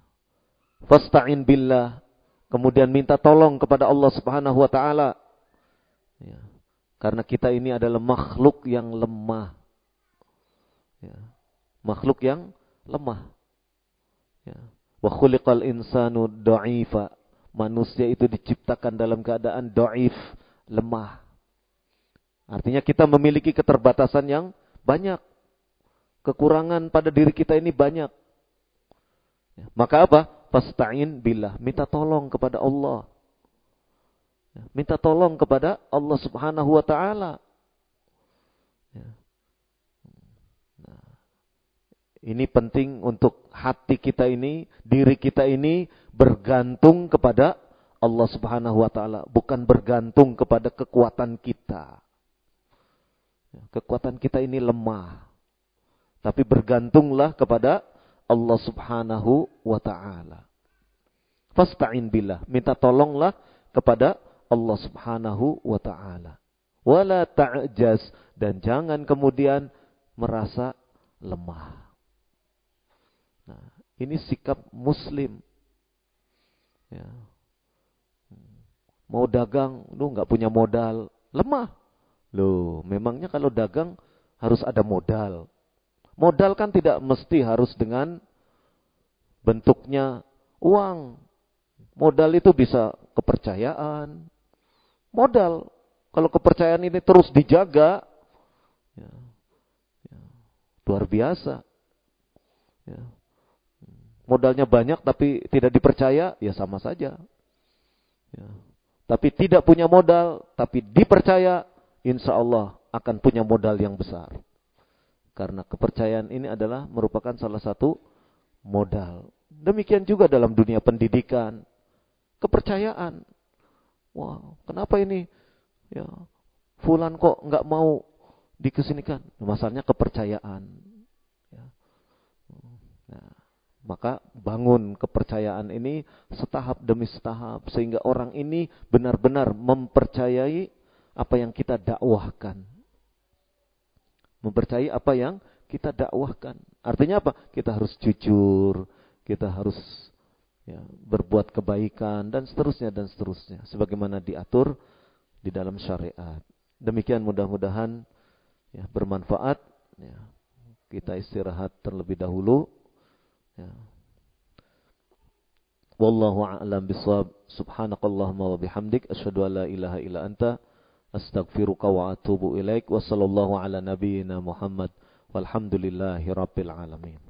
Fasta'in billah. Kemudian minta tolong kepada Allah Subhanahu Wa Taala. Ya. Karena kita ini adalah makhluk yang lemah. Ya. Makhluk yang lemah. Ya. Wa khuliqal insanu dha'ifa. Manusia itu diciptakan dalam keadaan dhaif, lemah. Artinya kita memiliki keterbatasan yang banyak. Kekurangan pada diri kita ini banyak. Ya, maka apa? Pasta'in billah. Minta tolong kepada Allah. Ya, minta tolong kepada Allah subhanahu wa ta'ala. Ya. Ini penting untuk hati kita ini, diri kita ini bergantung kepada Allah Subhanahu wa taala, bukan bergantung kepada kekuatan kita. Ya, kekuatan kita ini lemah. Tapi bergantunglah kepada Allah Subhanahu wa taala. Fasta'in billah, minta tolonglah kepada Allah Subhanahu wa taala. Wala ta'jaz dan jangan kemudian merasa lemah. Nah, ini sikap muslim. Ya. Mau dagang, lu nggak punya modal, lemah. Loh, memangnya kalau dagang harus ada modal. Modal kan tidak mesti harus dengan bentuknya uang. Modal itu bisa kepercayaan. Modal, kalau kepercayaan ini terus dijaga, ya, ya, luar biasa. Ya modalnya banyak tapi tidak dipercaya, ya sama saja. Ya. Tapi tidak punya modal, tapi dipercaya, insya Allah akan punya modal yang besar. Karena kepercayaan ini adalah merupakan salah satu modal. Demikian juga dalam dunia pendidikan, kepercayaan. Wah, kenapa ini? Ya, Fulan kok nggak mau dikesinikan? Masalahnya kepercayaan. Maka bangun kepercayaan ini setahap demi setahap sehingga orang ini benar-benar mempercayai apa yang kita dakwahkan. Mempercayai apa yang kita dakwahkan. Artinya apa? Kita harus jujur, kita harus ya, berbuat kebaikan dan seterusnya dan seterusnya sebagaimana diatur di dalam syariat. Demikian mudah-mudahan ya, bermanfaat. Ya. Kita istirahat terlebih dahulu. Ya. Wallahu a'lam bishawab. Subhanakallahumma wa bihamdik asyhadu an la ilaha illa anta astaghfiruka wa atubu ilaik wa ala nabiyyina Muhammad walhamdulillahi alamin.